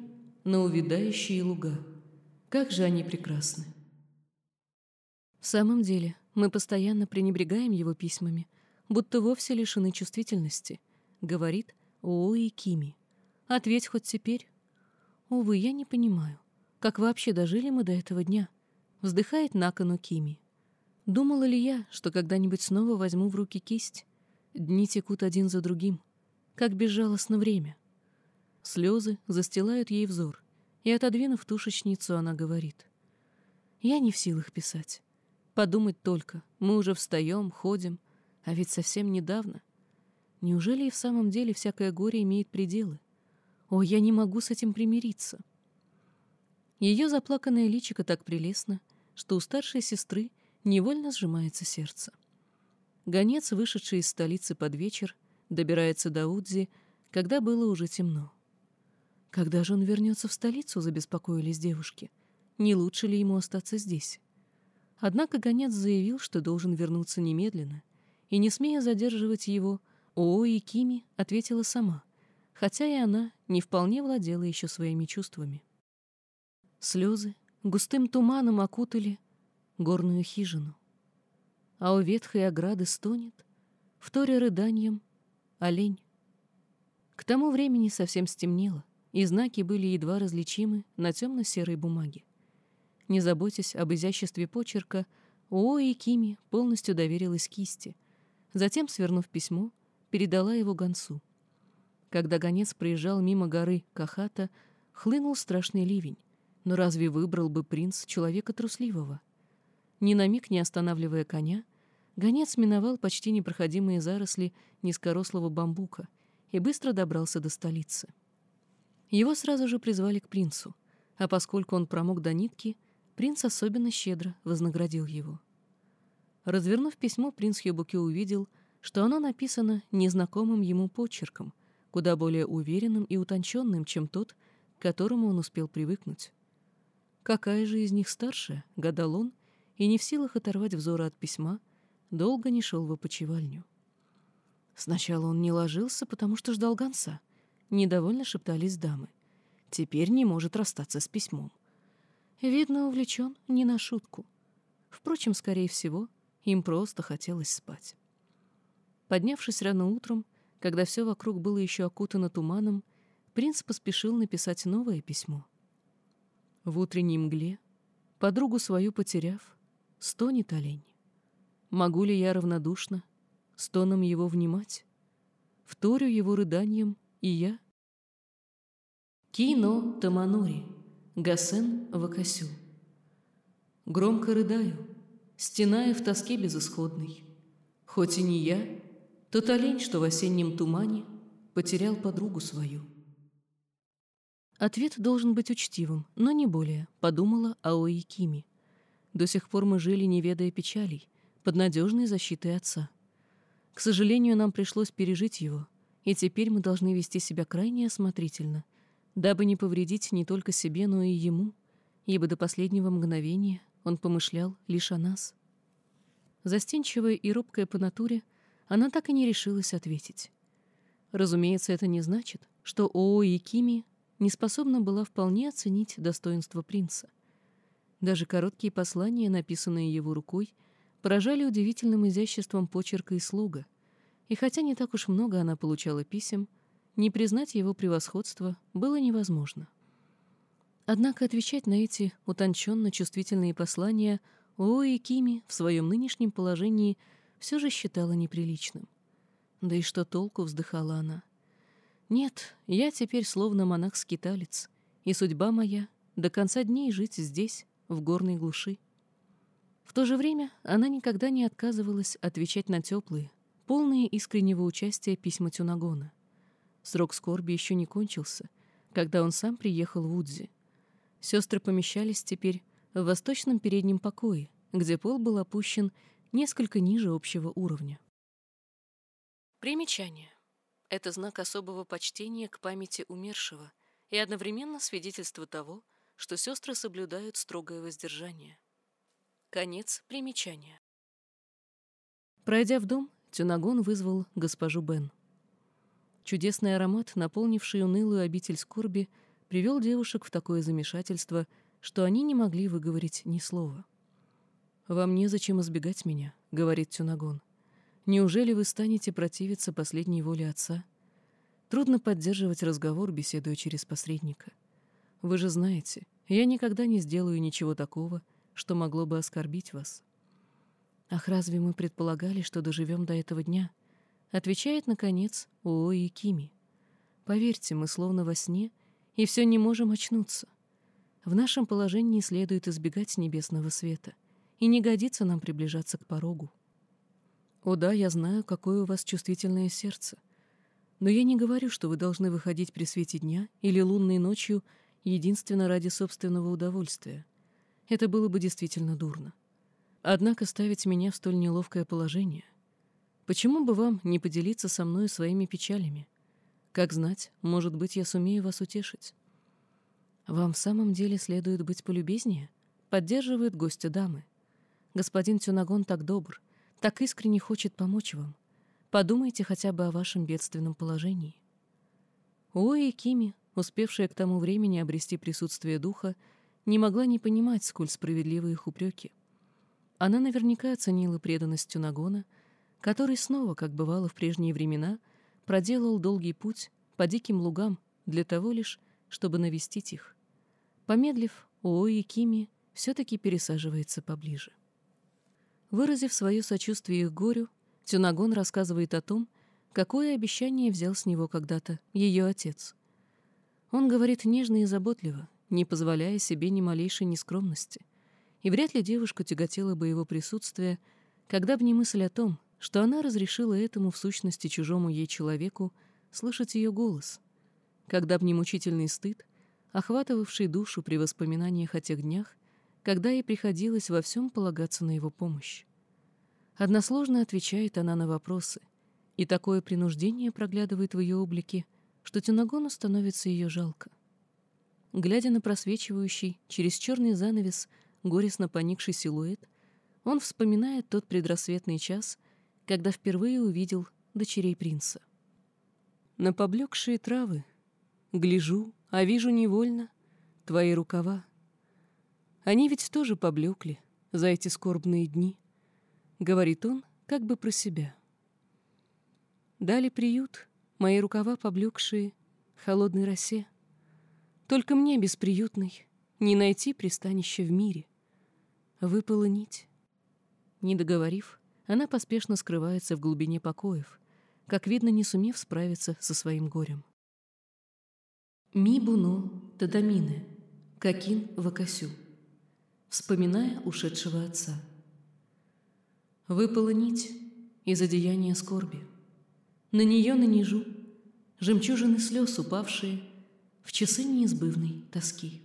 Speaker 1: на увядающие луга. Как же они прекрасны! В самом деле, мы постоянно пренебрегаем его письмами, будто вовсе лишены чувствительности, говорит Оои Кими. Ответь хоть теперь. Увы, я не понимаю. Как вообще дожили мы до этого дня? Вздыхает Накану Кими. Думала ли я, что когда-нибудь снова возьму в руки кисть? Дни текут один за другим, как безжалостно время. Слезы застилают ей взор, и, отодвинув тушечницу, она говорит. «Я не в силах писать. Подумать только, мы уже встаем, ходим, а ведь совсем недавно. Неужели и в самом деле всякое горе имеет пределы? О, я не могу с этим примириться». Ее заплаканное личико так прелестно, что у старшей сестры невольно сжимается сердце. Гонец, вышедший из столицы под вечер, добирается до Удзи, когда было уже темно. Когда же он вернется в столицу, забеспокоились девушки. Не лучше ли ему остаться здесь? Однако гонец заявил, что должен вернуться немедленно, и, не смея задерживать его, Оо и Кими ответила сама, хотя и она не вполне владела еще своими чувствами. Слезы густым туманом окутали горную хижину. А у ветхой ограды стонет, вторя рыданием, олень. К тому времени совсем стемнело, и знаки были едва различимы на темно-серой бумаге. Не заботясь об изяществе почерка, Оо и Кими полностью доверилась кисти. Затем, свернув письмо, передала его гонцу. Когда гонец проезжал мимо горы Кахата, хлынул страшный ливень. Но разве выбрал бы принц человека трусливого? Ни на миг не останавливая коня, гонец миновал почти непроходимые заросли низкорослого бамбука и быстро добрался до столицы. Его сразу же призвали к принцу, а поскольку он промок до нитки, принц особенно щедро вознаградил его. Развернув письмо, принц Хёбуке увидел, что оно написано незнакомым ему почерком, куда более уверенным и утонченным, чем тот, к которому он успел привыкнуть. Какая же из них старшая, гадал он, и не в силах оторвать взора от письма, долго не шел в опочивальню. Сначала он не ложился, потому что ждал гонца. Недовольно шептались дамы. Теперь не может расстаться с письмом. Видно, увлечен не на шутку. Впрочем, скорее всего, им просто хотелось спать. Поднявшись рано утром, когда все вокруг было еще окутано туманом, принц поспешил написать новое письмо. В утренней мгле, подругу свою потеряв, стонет олень. Могу ли я равнодушно стоном его внимать? Вторю его рыданием и я. Кино Таманори, Гасен Вакасю. Громко рыдаю, стеная в тоске безысходной. Хоть и не я, тот олень, что в осеннем тумане потерял подругу свою. Ответ должен быть учтивым, но не более, подумала Аои Кими. До сих пор мы жили, не ведая печалей, под надежной защитой отца. К сожалению, нам пришлось пережить его, и теперь мы должны вести себя крайне осмотрительно, дабы не повредить не только себе, но и ему, ибо до последнего мгновения он помышлял лишь о нас. Застенчивая и робкая по натуре, она так и не решилась ответить. Разумеется, это не значит, что Оо Кими не способна была вполне оценить достоинство принца — даже короткие послания, написанные его рукой, поражали удивительным изяществом почерка и слога. И хотя не так уж много она получала писем, не признать его превосходство было невозможно. Однако отвечать на эти утонченно чувствительные послания Ои Кими в своем нынешнем положении все же считала неприличным. Да и что толку, вздыхала она. Нет, я теперь словно монах-скиталец, и судьба моя — до конца дней жить здесь, в горной глуши. В то же время она никогда не отказывалась отвечать на теплые, полные искреннего участия письма Тюнагона. Срок скорби еще не кончился, когда он сам приехал в Удзи. Сестры помещались теперь в восточном переднем покое, где пол был опущен несколько ниже общего уровня. Примечание. Это знак особого почтения к памяти умершего и одновременно свидетельство того, что сестры соблюдают строгое воздержание. Конец примечания. Пройдя в дом, Тюнагон вызвал госпожу Бен. Чудесный аромат, наполнивший унылую обитель скорби, привел девушек в такое замешательство, что они не могли выговорить ни слова. «Вам незачем избегать меня», — говорит Тюнагон. «Неужели вы станете противиться последней воле отца? Трудно поддерживать разговор, беседуя через посредника. Вы же знаете, я никогда не сделаю ничего такого, что могло бы оскорбить вас. «Ах, разве мы предполагали, что доживем до этого дня?» Отвечает, наконец, Уои Кими. «Поверьте, мы словно во сне, и все не можем очнуться. В нашем положении следует избегать небесного света, и не годится нам приближаться к порогу. О да, я знаю, какое у вас чувствительное сердце. Но я не говорю, что вы должны выходить при свете дня или лунной ночью единственно ради собственного удовольствия. Это было бы действительно дурно. Однако ставить меня в столь неловкое положение. Почему бы вам не поделиться со мной своими печалями? Как знать, может быть, я сумею вас утешить. Вам в самом деле следует быть полюбезнее? Поддерживает гостя дамы. Господин Тюнагон так добр, так искренне хочет помочь вам. Подумайте хотя бы о вашем бедственном положении. Уои Кими, успевшая к тому времени обрести присутствие духа, не могла не понимать, сколь справедливы их упреки. Она наверняка оценила преданность Тюнагона, который снова, как бывало в прежние времена, проделал долгий путь по диким лугам для того лишь, чтобы навестить их. Помедлив, Уои Кими все-таки пересаживается поближе. Выразив свое сочувствие их горю, Тюнагон рассказывает о том, какое обещание взял с него когда-то ее отец. Он говорит нежно и заботливо, не позволяя себе ни малейшей нескромности и вряд ли девушка тяготела бы его присутствие, когда бы не мысль о том, что она разрешила этому в сущности чужому ей человеку слышать ее голос, когда б не мучительный стыд, охватывавший душу при воспоминаниях о тех днях, когда ей приходилось во всем полагаться на его помощь. Односложно отвечает она на вопросы, и такое принуждение проглядывает в ее облике, что Тюнагону становится ее жалко. Глядя на просвечивающий через черный занавес горестно поникший силуэт, он вспоминает тот предрассветный час, когда впервые увидел дочерей принца. На поблекшие травы гляжу, а вижу невольно твои рукава. Они ведь тоже поблекли за эти скорбные дни, говорит он как бы про себя. Дали приют мои рукава поблекшие холодной росе. Только мне, бесприютной, не найти пристанища в мире. Выпала нить. Не договорив, она поспешно скрывается в глубине покоев, как видно, не сумев справиться со своим горем. Ми буно тадамины, какин вакасю, вспоминая ушедшего отца. Выпала нить из одеяния скорби. На нее нанижу жемчужины слез, упавшие в часы неизбывной тоски.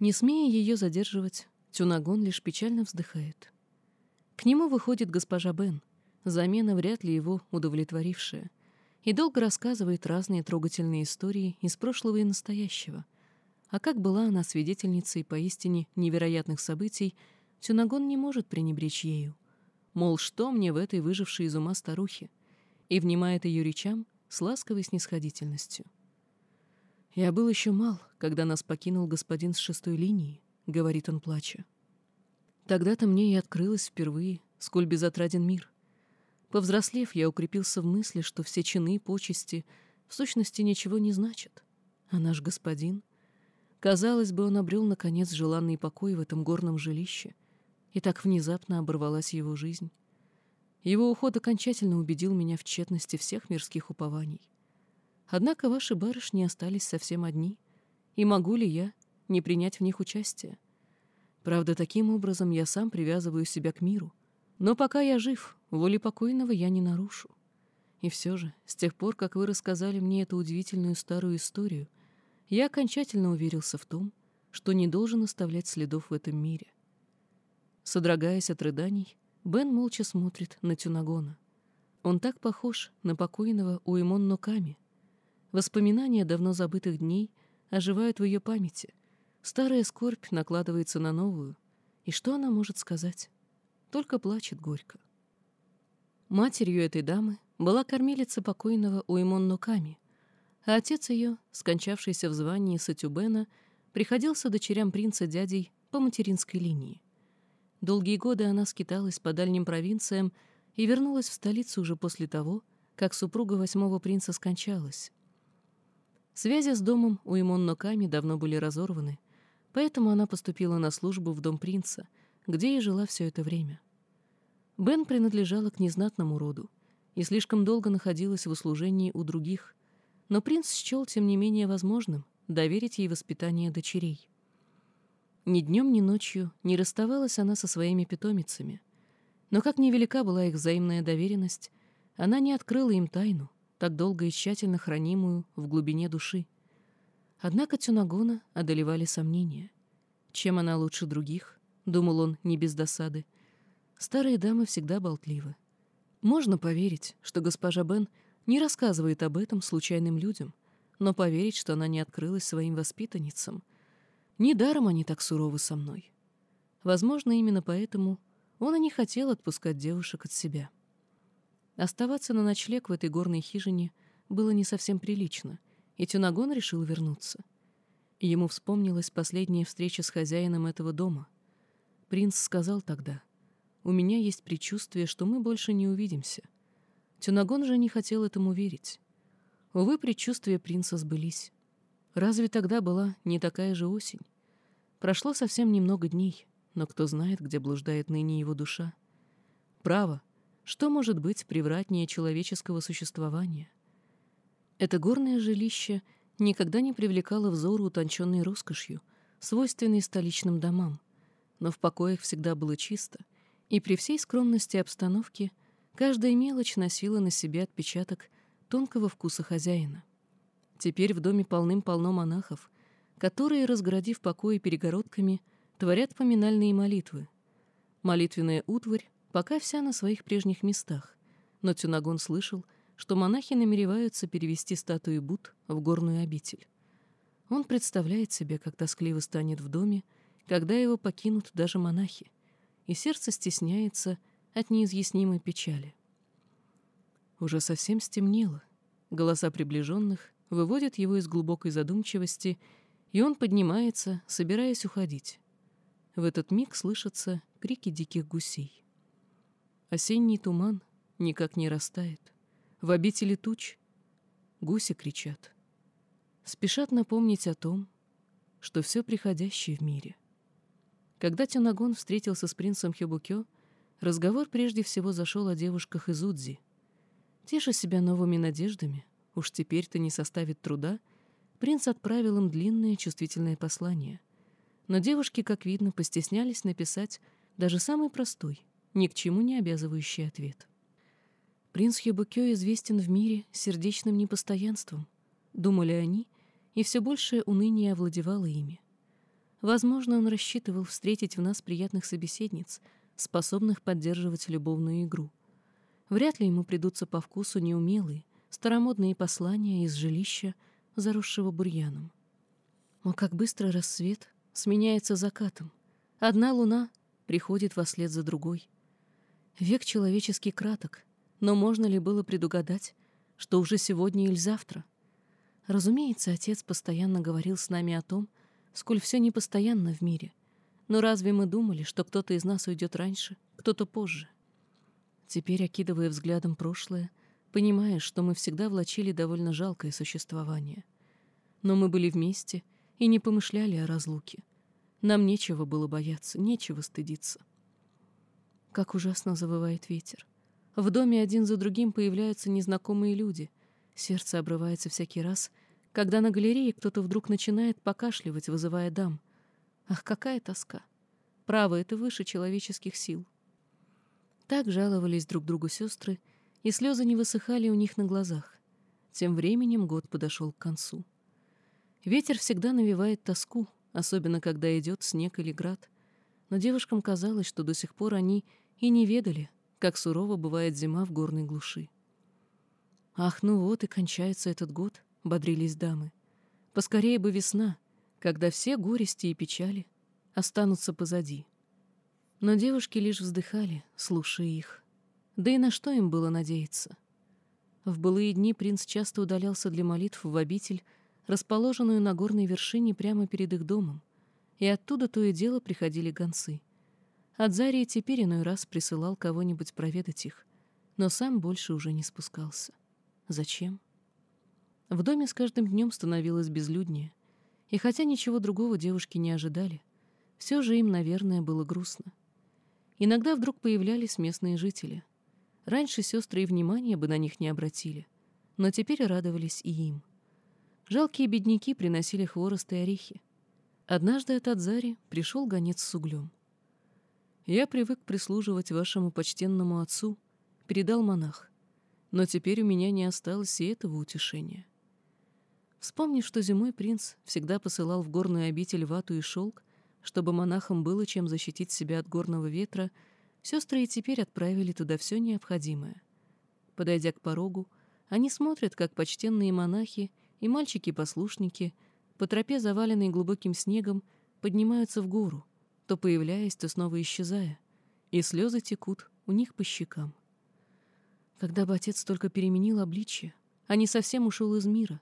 Speaker 1: Не смея ее задерживать, Тюнагон лишь печально вздыхает. К нему выходит госпожа Бен, замена вряд ли его удовлетворившая, и долго рассказывает разные трогательные истории из прошлого и настоящего. А как была она свидетельницей поистине невероятных событий, Тюнагон не может пренебречь ею. Мол, что мне в этой выжившей из ума старухе? И внимает ее речам с ласковой снисходительностью. «Я был еще мал, когда нас покинул господин с шестой линии. — говорит он, плача. Тогда-то мне и открылось впервые, сколь безотраден мир. Повзрослев, я укрепился в мысли, что все чины, почести в сущности ничего не значат. А наш господин... Казалось бы, он обрел, наконец, желанный покой в этом горном жилище, и так внезапно оборвалась его жизнь. Его уход окончательно убедил меня в тщетности всех мирских упований. Однако ваши барышни остались совсем одни, и могу ли я, не принять в них участие. Правда, таким образом я сам привязываю себя к миру. Но пока я жив, воли покойного я не нарушу. И все же, с тех пор, как вы рассказали мне эту удивительную старую историю, я окончательно уверился в том, что не должен оставлять следов в этом мире. Содрогаясь от рыданий, Бен молча смотрит на Тюнагона. Он так похож на покойного Уэмон Ноками. Воспоминания давно забытых дней оживают в ее памяти — Старая скорбь накладывается на новую, и что она может сказать? Только плачет горько. Матерью этой дамы была кормилица покойного Уэмон Ноками, а отец ее, скончавшийся в звании Сатюбена, приходился дочерям принца дядей по материнской линии. Долгие годы она скиталась по дальним провинциям и вернулась в столицу уже после того, как супруга восьмого принца скончалась. Связи с домом у Имон Ноками давно были разорваны, Поэтому она поступила на службу в дом принца, где и жила все это время. Бен принадлежала к незнатному роду и слишком долго находилась в услужении у других, но принц счел, тем не менее, возможным доверить ей воспитание дочерей. Ни днем, ни ночью не расставалась она со своими питомицами, но как невелика была их взаимная доверенность, она не открыла им тайну, так долго и тщательно хранимую в глубине души. Однако Тюнагона одолевали сомнения. Чем она лучше других, думал он не без досады. Старые дамы всегда болтливы. Можно поверить, что госпожа Бен не рассказывает об этом случайным людям, но поверить, что она не открылась своим воспитанницам. Недаром они так суровы со мной. Возможно, именно поэтому он и не хотел отпускать девушек от себя. Оставаться на ночлег в этой горной хижине было не совсем прилично, и Тюнагон решил вернуться. Ему вспомнилась последняя встреча с хозяином этого дома. Принц сказал тогда, «У меня есть предчувствие, что мы больше не увидимся». Тюнагон же не хотел этому верить. Увы, предчувствия принца сбылись. Разве тогда была не такая же осень? Прошло совсем немного дней, но кто знает, где блуждает ныне его душа. Право, что может быть привратнее человеческого существования? Это горное жилище никогда не привлекало взору утонченной роскошью, свойственной столичным домам, но в покоях всегда было чисто, и при всей скромности обстановки каждая мелочь носила на себе отпечаток тонкого вкуса хозяина. Теперь в доме полным-полно монахов, которые, разгородив покои перегородками, творят поминальные молитвы. Молитвенная утварь пока вся на своих прежних местах, но Тюнагон слышал, что монахи намереваются перевести статуи Буд в горную обитель. Он представляет себе, как тоскливо станет в доме, когда его покинут даже монахи, и сердце стесняется от неизъяснимой печали. Уже совсем стемнело. Голоса приближенных выводят его из глубокой задумчивости, и он поднимается, собираясь уходить. В этот миг слышатся крики диких гусей. Осенний туман никак не растает. В обители туч гуси кричат. Спешат напомнить о том, что все приходящее в мире. Когда Тюнагон встретился с принцем Хёбукё, разговор прежде всего зашел о девушках из Удзи. Теша себя новыми надеждами, уж теперь-то не составит труда, принц отправил им длинное чувствительное послание. Но девушки, как видно, постеснялись написать даже самый простой — ни к чему не обязывающий ответ. Принц Хебукё известен в мире сердечным непостоянством, думали они, и все большее уныние овладевало ими. Возможно, он рассчитывал встретить в нас приятных собеседниц, способных поддерживать любовную игру. Вряд ли ему придутся по вкусу неумелые, старомодные послания из жилища, заросшего бурьяном. О, как быстро рассвет сменяется закатом. Одна луна приходит во след за другой. Век человеческий краток, но можно ли было предугадать, что уже сегодня или завтра? Разумеется, отец постоянно говорил с нами о том, сколь все непостоянно в мире. Но разве мы думали, что кто-то из нас уйдет раньше, кто-то позже? Теперь, окидывая взглядом прошлое, понимаешь, что мы всегда влачили довольно жалкое существование. Но мы были вместе и не помышляли о разлуке. Нам нечего было бояться, нечего стыдиться. Как ужасно завывает ветер. В доме один за другим появляются незнакомые люди. Сердце обрывается всякий раз, когда на галерее кто-то вдруг начинает покашливать, вызывая дам. Ах, какая тоска! Право, это выше человеческих сил. Так жаловались друг другу сестры, и слезы не высыхали у них на глазах. Тем временем год подошел к концу. Ветер всегда навевает тоску, особенно когда идет снег или град. Но девушкам казалось, что до сих пор они и не ведали, как сурово бывает зима в горной глуши. «Ах, ну вот и кончается этот год», — бодрились дамы. «Поскорее бы весна, когда все горести и печали останутся позади». Но девушки лишь вздыхали, слушая их. Да и на что им было надеяться? В былые дни принц часто удалялся для молитв в обитель, расположенную на горной вершине прямо перед их домом, и оттуда то и дело приходили гонцы. Адзарий теперь иной раз присылал кого-нибудь проведать их, но сам больше уже не спускался. Зачем? В доме с каждым днем становилось безлюднее, и хотя ничего другого девушки не ожидали, все же им, наверное, было грустно. Иногда вдруг появлялись местные жители. Раньше сестры и внимания бы на них не обратили, но теперь радовались и им. Жалкие бедняки приносили хворост и орехи. Однажды от Адзари пришел гонец с углем. «Я привык прислуживать вашему почтенному отцу», — передал монах. «Но теперь у меня не осталось и этого утешения». Вспомни, что зимой принц всегда посылал в горную обитель вату и шелк, чтобы монахам было чем защитить себя от горного ветра, сестры и теперь отправили туда все необходимое. Подойдя к порогу, они смотрят, как почтенные монахи и мальчики-послушники по тропе, заваленной глубоким снегом, поднимаются в гору, то появляясь, то снова исчезая, и слезы текут у них по щекам. Когда бы отец только переменил обличье, а не совсем ушел из мира,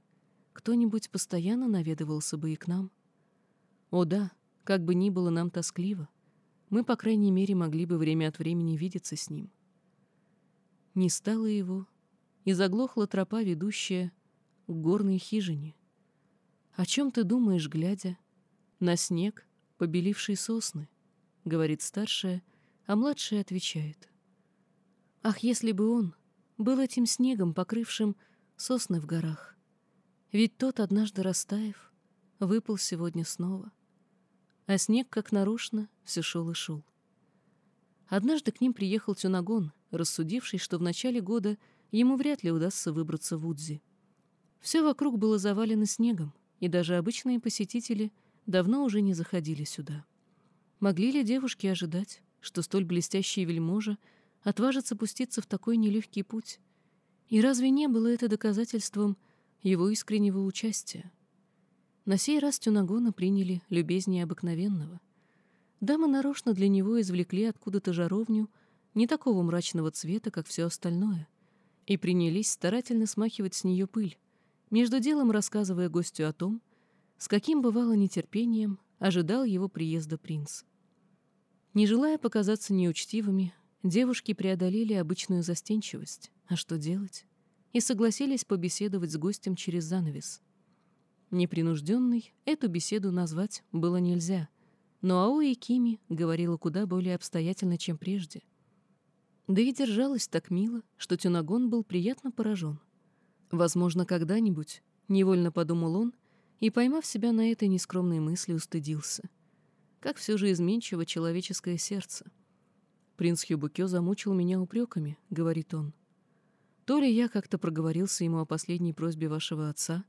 Speaker 1: кто-нибудь постоянно наведывался бы и к нам. О да, как бы ни было нам тоскливо, мы, по крайней мере, могли бы время от времени видеться с ним. Не стало его, и заглохла тропа, ведущая к горной хижине. О чем ты думаешь, глядя на снег, побеливший сосны? — говорит старшая, а младшая отвечает. Ах, если бы он был этим снегом, покрывшим сосны в горах! Ведь тот, однажды растаяв, выпал сегодня снова. А снег, как нарочно, все шел и шел. Однажды к ним приехал Тюнагон, рассудивший, что в начале года ему вряд ли удастся выбраться в Удзи. Все вокруг было завалено снегом, и даже обычные посетители давно уже не заходили сюда. Могли ли девушки ожидать, что столь блестящий вельможа отважится пуститься в такой нелегкий путь? И разве не было это доказательством его искреннего участия. На сей раз Тюнагона приняли любезнее обыкновенного. Дамы нарочно для него извлекли откуда-то жаровню, не такого мрачного цвета, как все остальное, и принялись старательно смахивать с нее пыль, между делом рассказывая гостю о том, с каким бывало нетерпением ожидал его приезда принц. Не желая показаться неучтивыми, девушки преодолели обычную застенчивость. А что делать? И согласились побеседовать с гостем через занавес. Непринужденной эту беседу назвать было нельзя, но Аои Кими говорила куда более обстоятельно, чем прежде. Да и держалась так мило, что Тюнагон был приятно поражен. Возможно, когда-нибудь, невольно подумал он, и, поймав себя на этой нескромной мысли, устыдился. Как все же изменчиво человеческое сердце. «Принц Хюбукё замучил меня упреками», — говорит он. То ли я как-то проговорился ему о последней просьбе вашего отца,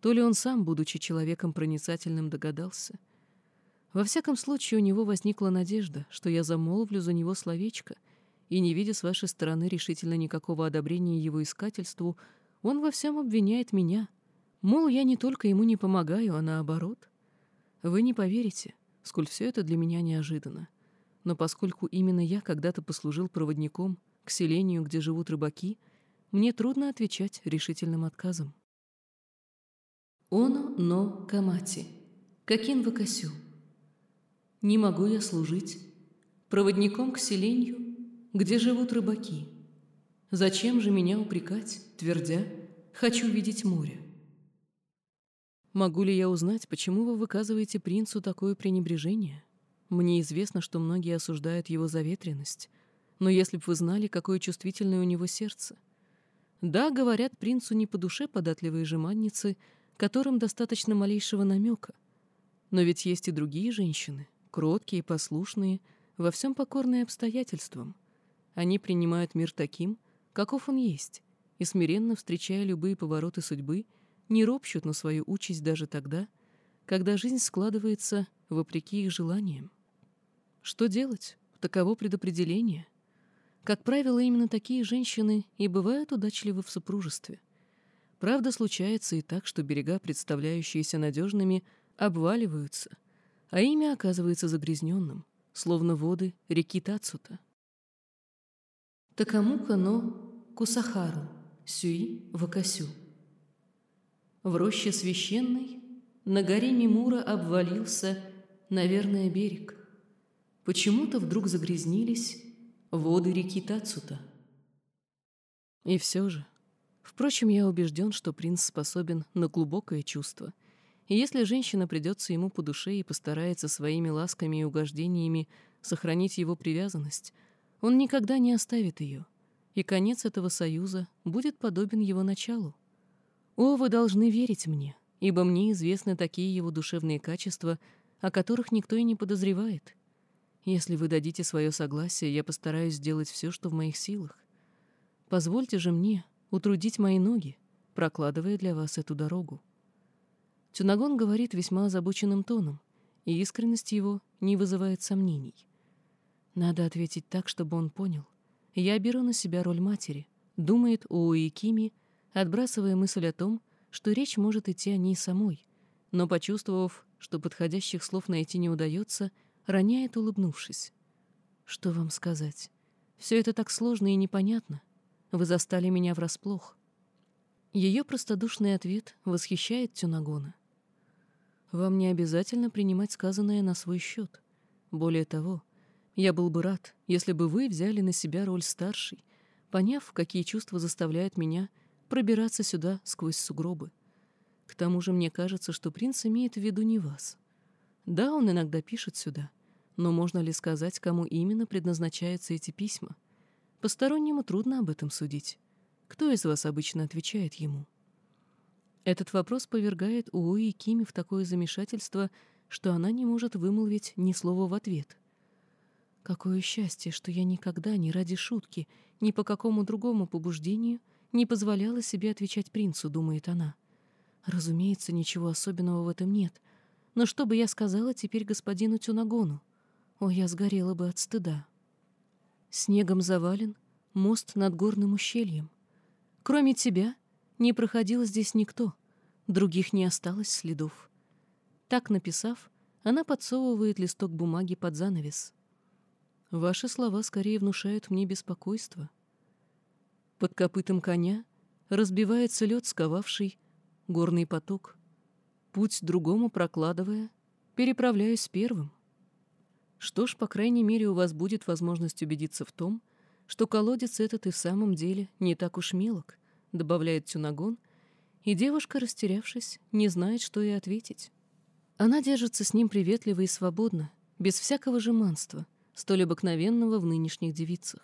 Speaker 1: то ли он сам, будучи человеком проницательным, догадался. Во всяком случае, у него возникла надежда, что я замолвлю за него словечко, и, не видя с вашей стороны решительно никакого одобрения его искательству, он во всем обвиняет меня. Мол, я не только ему не помогаю, а наоборот. Вы не поверите, сколь все это для меня неожиданно. Но поскольку именно я когда-то послужил проводником к селению, где живут рыбаки, мне трудно отвечать решительным отказом. Оно но камати. Какин вакасю. Не могу я служить проводником к селению, где живут рыбаки. Зачем же меня упрекать, твердя, хочу видеть море? Могу ли я узнать, почему вы выказываете принцу такое пренебрежение? Мне известно, что многие осуждают его заветренность, но если б вы знали, какое чувствительное у него сердце — да, говорят, принцу не по душе податливые жеманницы, которым достаточно малейшего намека. Но ведь есть и другие женщины, кроткие, послушные, во всем покорные обстоятельствам. Они принимают мир таким, каков он есть, и, смиренно встречая любые повороты судьбы, не ропщут на свою участь даже тогда, когда жизнь складывается вопреки их желаниям. Что делать? Таково предопределение — как правило, именно такие женщины и бывают удачливы в супружестве. Правда, случается и так, что берега, представляющиеся надежными, обваливаются, а имя оказывается загрязненным, словно воды реки Тацута. Такамука но Кусахару, Сюи Вакасю. В роще священной на горе Мимура обвалился, наверное, берег. Почему-то вдруг загрязнились воды реки Тацута. И все же, впрочем, я убежден, что принц способен на глубокое чувство, и если женщина придется ему по душе и постарается своими ласками и угождениями сохранить его привязанность, он никогда не оставит ее, и конец этого союза будет подобен его началу. О, вы должны верить мне, ибо мне известны такие его душевные качества, о которых никто и не подозревает. Если вы дадите свое согласие, я постараюсь сделать все, что в моих силах. Позвольте же мне утрудить мои ноги, прокладывая для вас эту дорогу. Тюнагон говорит весьма озабоченным тоном, и искренность его не вызывает сомнений. Надо ответить так, чтобы он понял. Я беру на себя роль матери, думает Уикими, отбрасывая мысль о том, что речь может идти о ней самой, но, почувствовав, что подходящих слов найти не удается, роняет, улыбнувшись. «Что вам сказать? Все это так сложно и непонятно. Вы застали меня врасплох». Ее простодушный ответ восхищает Тюнагона. «Вам не обязательно принимать сказанное на свой счет. Более того, я был бы рад, если бы вы взяли на себя роль старшей, поняв, какие чувства заставляют меня пробираться сюда сквозь сугробы. К тому же мне кажется, что принц имеет в виду не вас. Да, он иногда пишет сюда, но можно ли сказать, кому именно предназначаются эти письма? Постороннему трудно об этом судить. Кто из вас обычно отвечает ему? Этот вопрос повергает Уи Кими в такое замешательство, что она не может вымолвить ни слова в ответ. Какое счастье, что я никогда ни ради шутки, ни по какому другому побуждению не позволяла себе отвечать принцу, думает она. Разумеется, ничего особенного в этом нет. Но что бы я сказала теперь господину Тюнагону? О, я сгорела бы от стыда. Снегом завален мост над горным ущельем. Кроме тебя не проходил здесь никто, других не осталось следов. Так написав, она подсовывает листок бумаги под занавес. Ваши слова скорее внушают мне беспокойство. Под копытом коня разбивается лед, сковавший горный поток. Путь другому прокладывая, переправляюсь первым. Что ж, по крайней мере, у вас будет возможность убедиться в том, что колодец этот и в самом деле не так уж мелок, добавляет Тюнагон, и девушка, растерявшись, не знает, что ей ответить. Она держится с ним приветливо и свободно, без всякого жеманства — столь обыкновенного в нынешних девицах.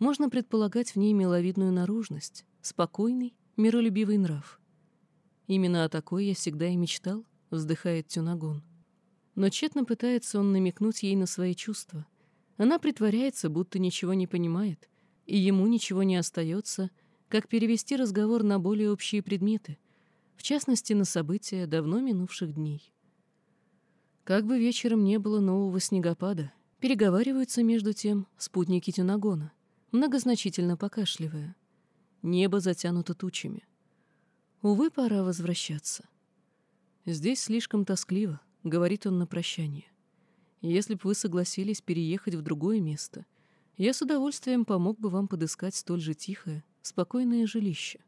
Speaker 1: Можно предполагать в ней миловидную наружность, спокойный, миролюбивый нрав. Именно о такой я всегда и мечтал, вздыхает Тюнагон. Но тщетно пытается он намекнуть ей на свои чувства. Она притворяется, будто ничего не понимает, и ему ничего не остается, как перевести разговор на более общие предметы, в частности, на события давно минувших дней. Как бы вечером не было нового снегопада, Переговариваются между тем спутники Тюнагона, многозначительно покашливая. Небо затянуто тучами. Увы, пора возвращаться. Здесь слишком тоскливо, говорит он на прощание. Если б вы согласились переехать в другое место, я с удовольствием помог бы вам подыскать столь же тихое, спокойное жилище.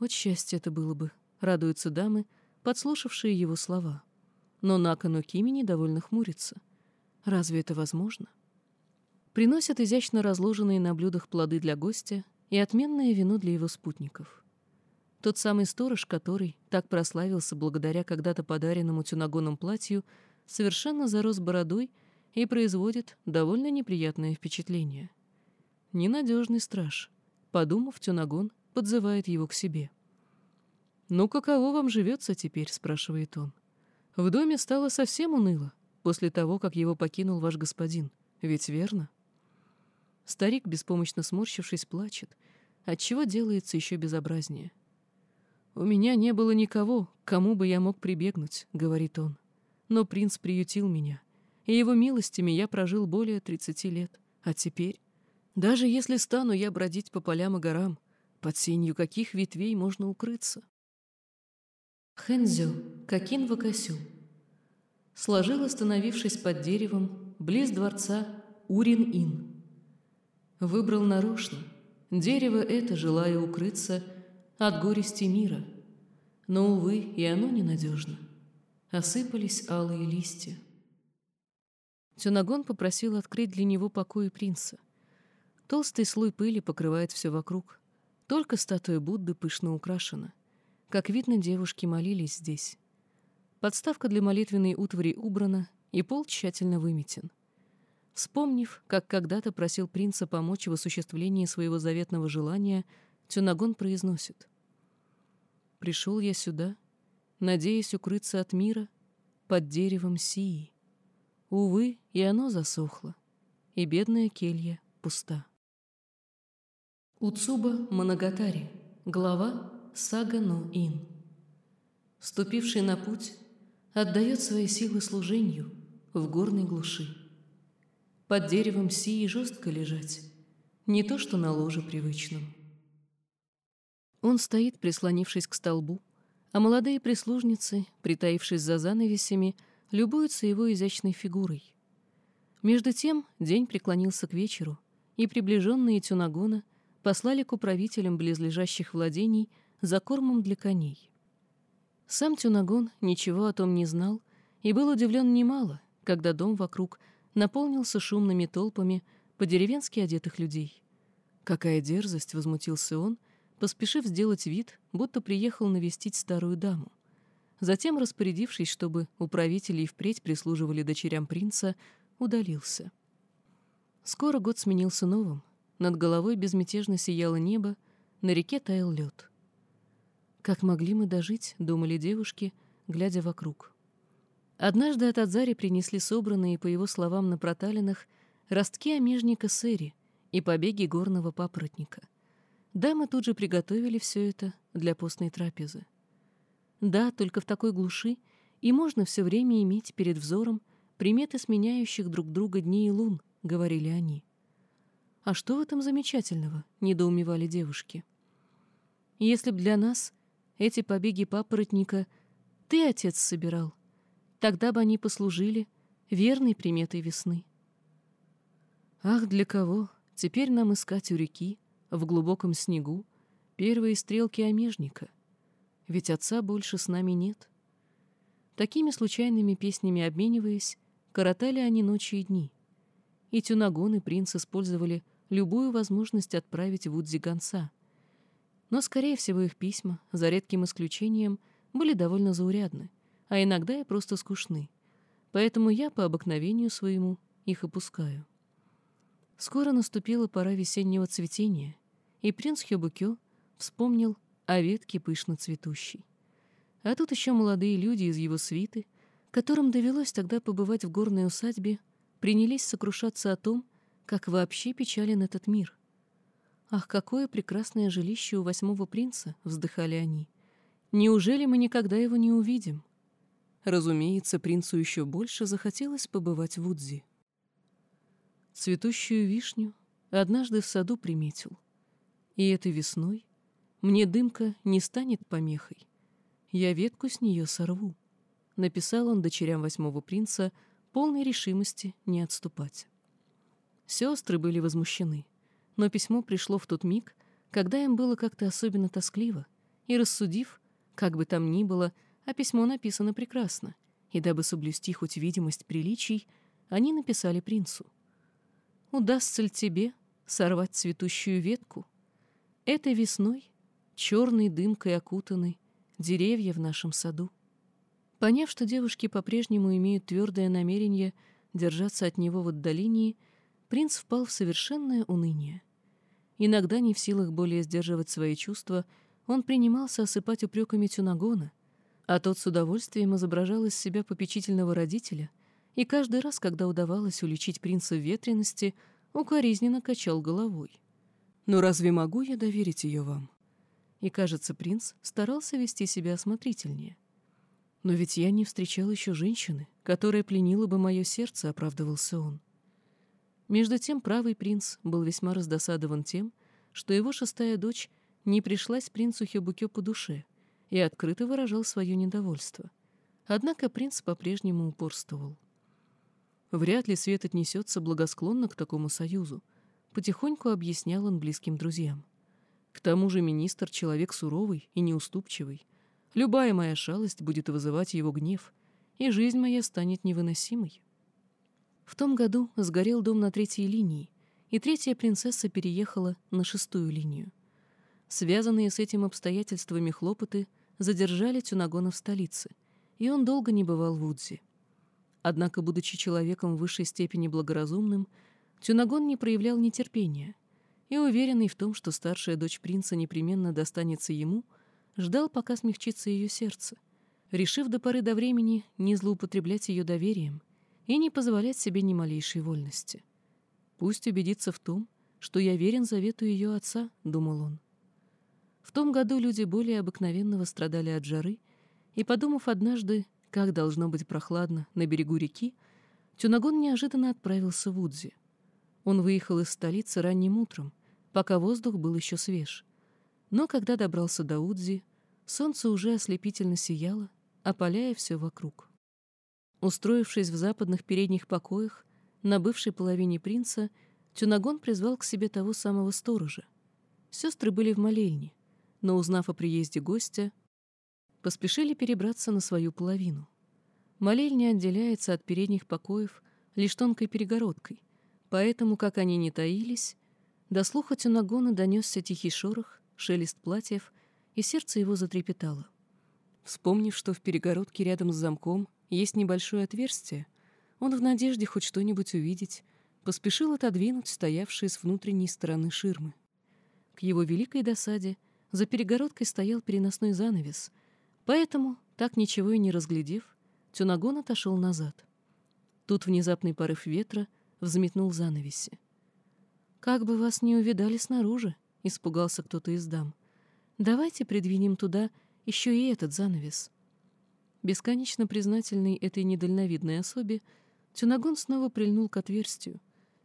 Speaker 1: Вот счастье это было бы, радуются дамы, подслушавшие его слова. Но Накану Кими недовольно хмурится. Разве это возможно? Приносят изящно разложенные на блюдах плоды для гостя и отменное вино для его спутников. Тот самый сторож, который так прославился благодаря когда-то подаренному тюнагоном платью, совершенно зарос бородой и производит довольно неприятное впечатление. Ненадежный страж. Подумав, тюнагон подзывает его к себе. «Ну, каково вам живется теперь?» — спрашивает он. «В доме стало совсем уныло после того, как его покинул ваш господин. Ведь верно?» Старик, беспомощно сморщившись, плачет, отчего делается еще безобразнее. «У меня не было никого, кому бы я мог прибегнуть», — говорит он. «Но принц приютил меня, и его милостями я прожил более тридцати лет. А теперь, даже если стану я бродить по полям и горам, под сенью каких ветвей можно укрыться?» Хэнзю, Какин Вакасю сложил, остановившись под деревом, близ дворца Урин-Ин. Выбрал нарочно. Дерево это, желая укрыться от горести мира. Но, увы, и оно ненадежно. Осыпались алые листья. Тюнагон попросил открыть для него покои принца. Толстый слой пыли покрывает все вокруг. Только статуя Будды пышно украшена. Как видно, девушки молились здесь. Подставка для молитвенной утвари убрана, и пол тщательно выметен. Вспомнив, как когда-то просил принца помочь в осуществлении своего заветного желания, Тюнагон произносит. «Пришел я сюда, надеясь укрыться от мира под деревом Сии. Увы, и оно засохло, и бедная келья пуста». Уцуба Манагатари. Глава Сага но Ин. Вступивший на путь, отдает свои силы служению в горной глуши. Под деревом сии жестко лежать, не то что на ложе привычном. Он стоит, прислонившись к столбу, а молодые прислужницы, притаившись за занавесями, любуются его изящной фигурой. Между тем день преклонился к вечеру, и приближенные Тюнагона послали к управителям близлежащих владений за кормом для коней. Сам Тюнагон ничего о том не знал и был удивлен немало, когда дом вокруг наполнился шумными толпами по-деревенски одетых людей. «Какая дерзость!» — возмутился он, поспешив сделать вид, будто приехал навестить старую даму. Затем, распорядившись, чтобы управители и впредь прислуживали дочерям принца, удалился. Скоро год сменился новым. Над головой безмятежно сияло небо, на реке таял лед. Как могли мы дожить, думали девушки, глядя вокруг. Однажды от Адзари принесли собранные, по его словам, на проталинах ростки омежника сэри и побеги горного папоротника. Дамы тут же приготовили все это для постной трапезы. Да, только в такой глуши и можно все время иметь перед взором приметы сменяющих друг друга дней и лун, говорили они. А что в этом замечательного? недоумевали девушки. Если б для нас эти побеги папоротника ты, отец, собирал. Тогда бы они послужили верной приметой весны. Ах, для кого теперь нам искать у реки, в глубоком снегу, первые стрелки омежника? Ведь отца больше с нами нет. Такими случайными песнями обмениваясь, коротали они ночи и дни. И Тюнагон и принц использовали любую возможность отправить в Удзи гонца — но, скорее всего, их письма, за редким исключением, были довольно заурядны, а иногда и просто скучны. Поэтому я по обыкновению своему их опускаю. Скоро наступила пора весеннего цветения, и принц Хёбукё вспомнил о ветке пышно цветущей. А тут еще молодые люди из его свиты, которым довелось тогда побывать в горной усадьбе, принялись сокрушаться о том, как вообще печален этот мир — «Ах, какое прекрасное жилище у восьмого принца!» — вздыхали они. «Неужели мы никогда его не увидим?» Разумеется, принцу еще больше захотелось побывать в Удзи. Цветущую вишню однажды в саду приметил. И этой весной мне дымка не станет помехой. Я ветку с нее сорву. Написал он дочерям восьмого принца полной решимости не отступать. Сестры были возмущены но письмо пришло в тот миг, когда им было как-то особенно тоскливо, и рассудив, как бы там ни было, а письмо написано прекрасно, и дабы соблюсти хоть видимость приличий, они написали принцу. «Удастся ли тебе сорвать цветущую ветку? Этой весной, черной дымкой окутаны, деревья в нашем саду». Поняв, что девушки по-прежнему имеют твердое намерение держаться от него в отдалении, принц впал в совершенное уныние. Иногда, не в силах более сдерживать свои чувства, он принимался осыпать упреками Тюнагона, а тот с удовольствием изображал из себя попечительного родителя, и каждый раз, когда удавалось уличить принца в ветренности, укоризненно качал головой. «Но разве могу я доверить ее вам?» И, кажется, принц старался вести себя осмотрительнее. «Но ведь я не встречал еще женщины, которая пленила бы мое сердце», — оправдывался он. Между тем правый принц был весьма раздосадован тем, что его шестая дочь не пришлась принцу Хебукё по душе и открыто выражал свое недовольство. Однако принц по-прежнему упорствовал. Вряд ли свет отнесется благосклонно к такому союзу, потихоньку объяснял он близким друзьям. К тому же министр — человек суровый и неуступчивый. Любая моя шалость будет вызывать его гнев, и жизнь моя станет невыносимой. В том году сгорел дом на третьей линии, и третья принцесса переехала на шестую линию. Связанные с этим обстоятельствами хлопоты задержали Тюнагона в столице, и он долго не бывал в Удзи. Однако, будучи человеком в высшей степени благоразумным, Тюнагон не проявлял нетерпения и, уверенный в том, что старшая дочь принца непременно достанется ему, ждал, пока смягчится ее сердце, решив до поры до времени не злоупотреблять ее доверием и не позволять себе ни малейшей вольности. «Пусть убедится в том, что я верен завету ее отца», — думал он. В том году люди более обыкновенного страдали от жары, и, подумав однажды, как должно быть прохладно на берегу реки, Тюнагон неожиданно отправился в Удзи. Он выехал из столицы ранним утром, пока воздух был еще свеж. Но когда добрался до Удзи, солнце уже ослепительно сияло, опаляя все вокруг. Устроившись в западных передних покоях, на бывшей половине принца, Тюнагон призвал к себе того самого сторожа. Сестры были в молельне, но, узнав о приезде гостя, поспешили перебраться на свою половину. Молельня отделяется от передних покоев лишь тонкой перегородкой, поэтому, как они не таились, до слуха Тюнагона донесся тихий шорох, шелест платьев, и сердце его затрепетало. Вспомнив, что в перегородке рядом с замком есть небольшое отверстие, он в надежде хоть что-нибудь увидеть, поспешил отодвинуть стоявшие с внутренней стороны ширмы. К его великой досаде за перегородкой стоял переносной занавес, поэтому, так ничего и не разглядев, Тюнагон отошел назад. Тут внезапный порыв ветра взметнул занавеси. «Как бы вас не увидали снаружи», — испугался кто-то из дам. «Давайте придвинем туда еще и этот занавес». Бесконечно признательный этой недальновидной особе, Тюнагон снова прильнул к отверстию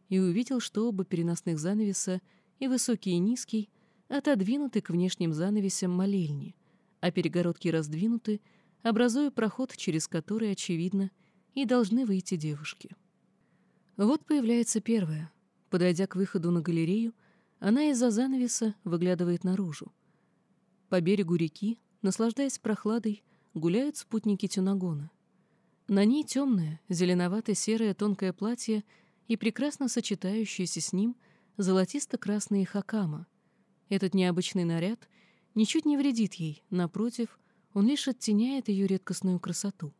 Speaker 1: и увидел, что оба переносных занавеса, и высокий, и низкий, отодвинуты к внешним занавесям молельни, а перегородки раздвинуты, образуя проход, через который, очевидно, и должны выйти девушки. Вот появляется первая. Подойдя к выходу на галерею, она из-за занавеса выглядывает наружу. По берегу реки, наслаждаясь прохладой, гуляют спутники Тюнагона. На ней темное, зеленовато-серое тонкое платье и прекрасно сочетающиеся с ним золотисто-красные хакама, этот необычный наряд ничуть не вредит ей, напротив, он лишь оттеняет ее редкостную красоту.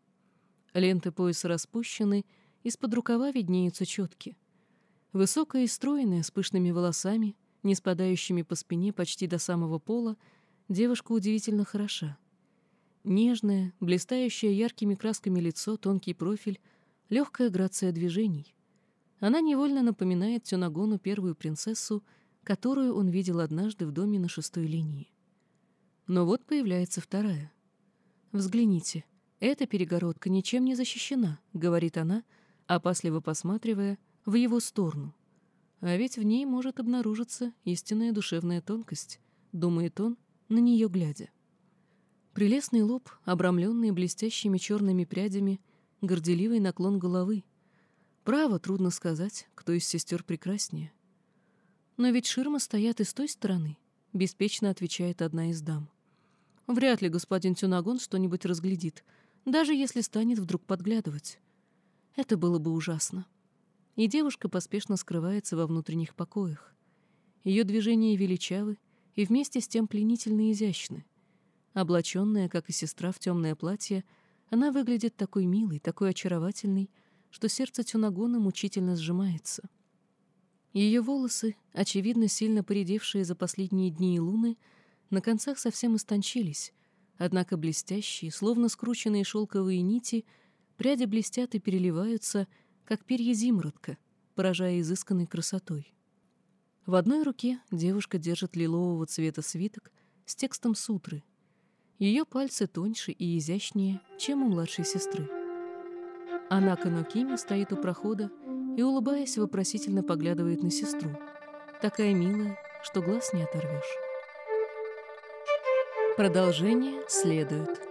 Speaker 1: Ленты пояса распущены, из-под рукава виднеются четки. Высокая и стройная, с пышными волосами, не спадающими по спине почти до самого пола, девушка удивительно хороша. Нежное, блистающее яркими красками лицо, тонкий профиль, легкая грация движений. Она невольно напоминает Тюнагону первую принцессу — которую он видел однажды в доме на шестой линии. Но вот появляется вторая. «Взгляните, эта перегородка ничем не защищена», — говорит она, опасливо посматривая в его сторону. «А ведь в ней может обнаружиться истинная душевная тонкость», — думает он, на нее глядя. Прелестный лоб, обрамленный блестящими черными прядями, горделивый наклон головы. Право, трудно сказать, кто из сестер прекраснее. «Но ведь ширмы стоят и с той стороны», — беспечно отвечает одна из дам. «Вряд ли господин Тюнагон что-нибудь разглядит, даже если станет вдруг подглядывать. Это было бы ужасно». И девушка поспешно скрывается во внутренних покоях. Ее движения величавы и вместе с тем пленительно изящны. Облаченная, как и сестра, в темное платье, она выглядит такой милой, такой очаровательной, что сердце Тюнагона мучительно сжимается. Ее волосы, очевидно сильно поредевшие за последние дни и луны, на концах совсем истончились, однако блестящие, словно скрученные шелковые нити, пряди блестят и переливаются, как перья зимродка, поражая изысканной красотой. В одной руке девушка держит лилового цвета свиток с текстом сутры. Ее пальцы тоньше и изящнее, чем у младшей сестры. Она Канокими стоит у прохода и, улыбаясь, вопросительно поглядывает на сестру. Такая милая, что глаз не оторвешь. Продолжение следует.